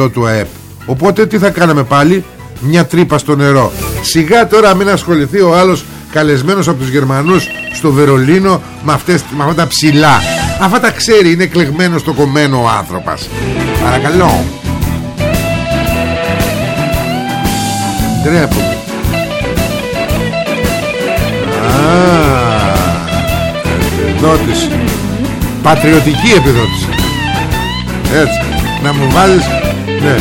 180% του ΑΕΠ. Οπότε τι θα κάναμε πάλι; Μια τρύπα στο νερό. Σιγά τώρα μην ασχοληθεί ο άλλος καλεσμένος από τους Γερμανούς στο Βερολίνο με, αυτές, με αυτά τα ψηλά. Αυτά τα ξέρει είναι κλεγμένο στο κομμένο ο άνθρωπος. Παρακαλώ. Ντρέπομαι Επιδότηση Πατριωτική επιδότηση. Έτσι. Να μου βάλεις Ναι.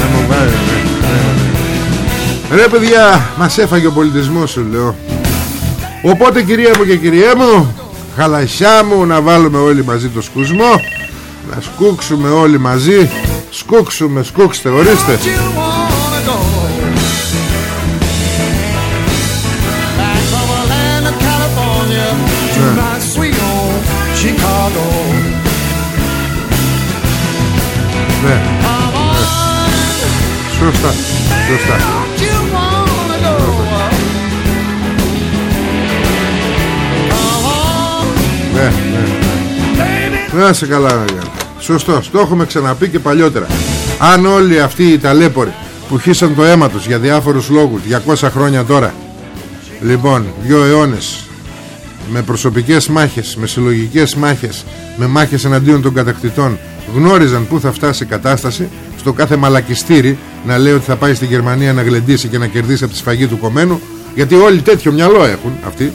Να μου βάλεις ναι, ναι, ναι. Ρε παιδιά Μας έφαγε ο πολιτισμός σου λέω. Οπότε κυρία μου και κυρία μου Χαλασιά μου να βάλουμε όλοι μαζί το σκουσμό Να σκούξουμε όλοι μαζί. Σκούξουμε σκούξτε ορίστε Σωστά. Σωστά. Ναι, ναι. Να σε καλά Γιάννη. Σωστός, το έχουμε ξαναπεί και παλιότερα Αν όλοι αυτοί οι ταλέποροι που χύσαν το αίμα τους για διάφορους λόγους 200 χρόνια τώρα Λοιπόν, δύο αιώνες Με προσωπικές μάχες, με συλλογικές μάχες Με μάχες εναντίον των κατακτητών γνώριζαν πού θα φτάσει η κατάσταση στο κάθε μαλακιστήρι να λέει ότι θα πάει στη Γερμανία να γλεντήσει και να κερδίσει από τη σφαγή του κομμένου γιατί όλοι τέτοιο μυαλό έχουν αυτοί.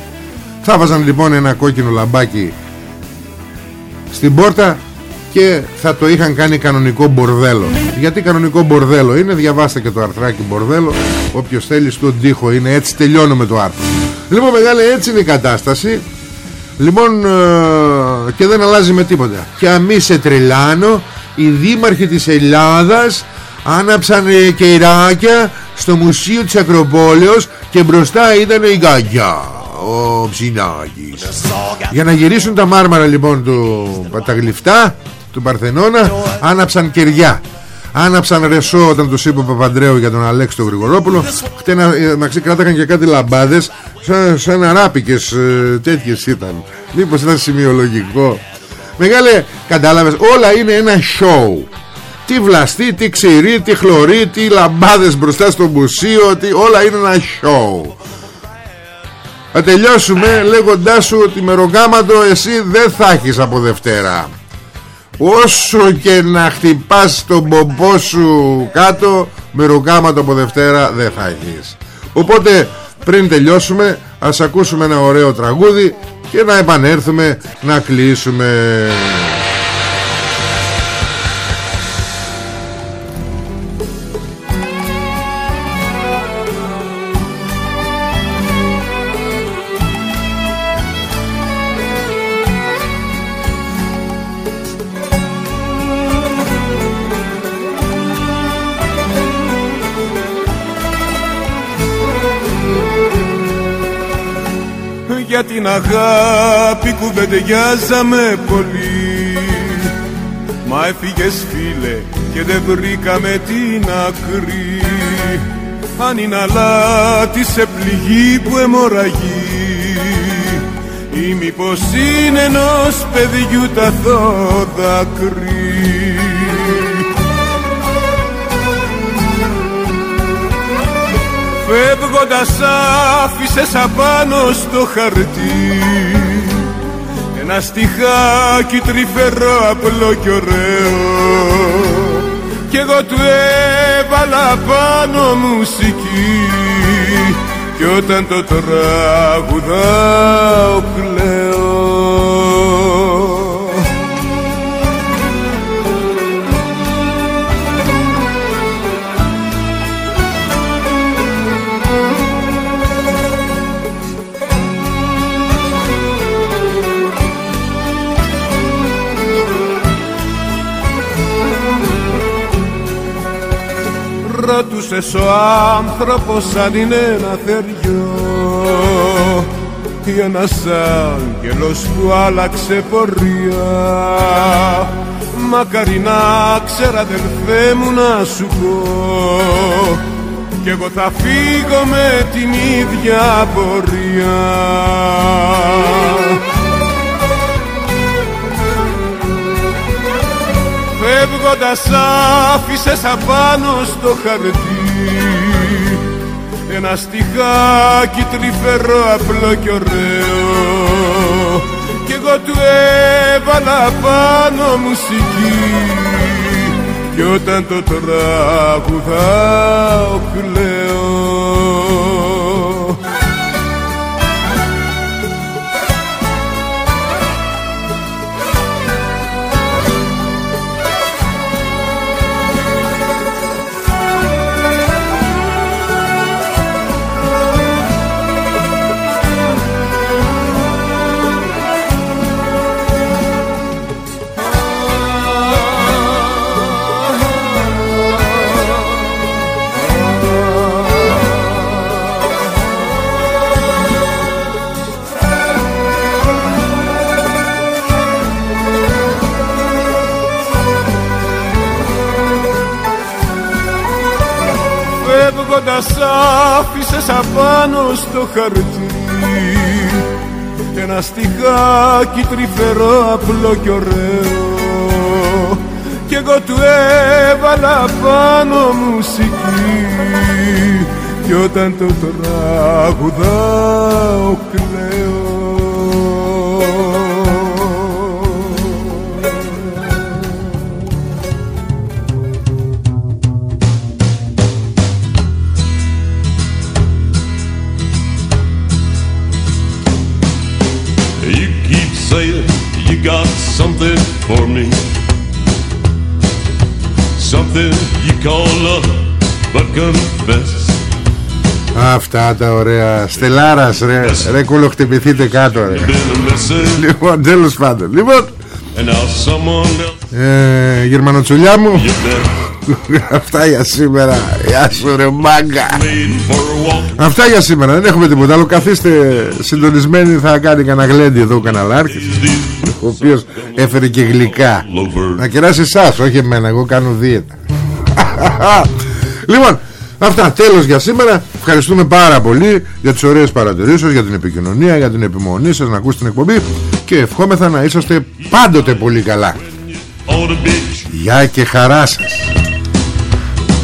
Θα βάζαν λοιπόν ένα κόκκινο λαμπάκι στην πόρτα και θα το είχαν κάνει κανονικό μπορδέλο. Γιατί κανονικό μπορδέλο είναι διαβάστε και το αρθράκι μπορδέλο. Όποιος θέλει στον τοίχο είναι έτσι τελειώνουμε το άρθρο. Λοιπόν μεγάλη έτσι είναι η κατάσταση. Λοιπόν ε, και δεν αλλάζει με τίποτα. Και αμή σε τρελάνω Οι δήμαρχοι της Ελλάδας Άναψαν ε, κεράκια Στο μουσείο της Ακροπόλεως Και μπροστά ήταν η Γκαγιά Ο Ψινάκης. Για να γυρίσουν τα μάρμαρα λοιπόν του, Τα γλυφτά Του Παρθενώνα Άναψαν κεριά. Άναψαν ρεσό όταν τους είπε ο Παπαντρέου για τον Αλέξη τον Γρηγορόπουλο. Χτένα ε, μαξί κράταγαν και κάτι λαμπάδες Σαν, σαν αράπικες ε, τέτοιες ήταν. Μήπως ήταν σημειολογικό. Μεγάλε κατάλαβες Όλα είναι ένα show Τι βλαστή, τι ξηρή, τι χλωρή Τι λαμπάδες μπροστά στο μουσείο τι, Όλα είναι ένα show. Θα τελειώσουμε λέγοντάς σου ότι με ρογάματο εσύ δεν θα έχεις από Δευτέρα. Όσο και να χτυπάς τον πομπό σου κάτω Με ροκάματο από Δευτέρα δεν θα έχεις. Οπότε πριν τελειώσουμε Ας ακούσουμε ένα ωραίο τραγούδι Και να επανέλθουμε να κλείσουμε αγάπη κουβεντιάζαμε πολύ. Μα έφυγες φίλε και δεν βρήκαμε την άκρη. Αν είναι αλάτι σε πληγή που αιμορραγεί Ή μήπως είναι ενός παιδιού τα δάκρυ Φεύγοντας άφησες απάνω στο χαρτί. Ένα στιχάκι τρυφερό απλό και ωραίο. Κι εγώ του έβαλα πάνω μουσική. Κι όταν το τραγουδάω κλαίω Πρόσθεσαι ο άνθρωπος σαν είναι ένα θεριό. Ή ένας άγγελος που άλλαξε πορεία. Μακάρι να ξέρα αδελφέ μου να σου πω. Κι εγώ θα φύγω με την ίδια πορεία Φεύγοντας άφησες απάνω στο χαρτί. Ένα στιχάκι τρυφερό απλό και ωραίο. Κι εγώ του έβαλα πάνω μουσική. Κι όταν το τραγουδάω κλαίω Φεύγοντας άφησες απάνω στο χαρτί. Ένα στιχάκι τρυφερό απλό και ωραίο. Κι εγώ του έβαλα πάνω μουσική. Κι όταν το τραγουδάω κλαίω for me. Something you call love, but confess. Αυτά τα ωραία. Στελάρας ρε. Ρε κουλοχτυπηθείτε κάτω ρε. Been a missing, Λοιπόν τέλος πάντων. Λοιπόν and now someone else. ε, Γερμανοτσουλιά μου. You better Αυτά για σήμερα. Γεια σου ρε μάγκα. Made for a walk. Αυτά για σήμερα. Δεν έχουμε τίποτα άλλο. Καθίστε συντονισμένοι. Θα κάνει κανένα γλέντι εδώ ο καναλάρχης Ο οποίος έφερε και γλυκά. Over. Να κεράσει εσάς όχι εμένα. Εγώ κάνω δίαιτα. Λοιπόν Αυτά. Τέλος για σήμερα. Ευχαριστούμε πάρα πολύ για τις ωραίες παρατηρήσεις σας, Για την επικοινωνία, για την επιμονή σας Να ακούσετε την εκπομπή. Και ευχόμεθα να είσαστε πάντοτε πολύ καλά. On a beach, Γεια και χαρά σας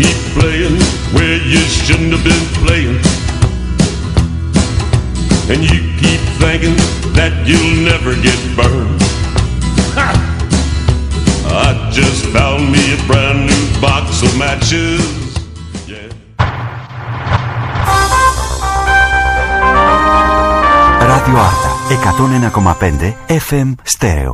keep playing where you shouldn't have been playing. And you keep thinking that you'll never get burned. Ha! I just found me a brand new box of matches. Yeah. Radio Άρτα 101,5 FM Stereo.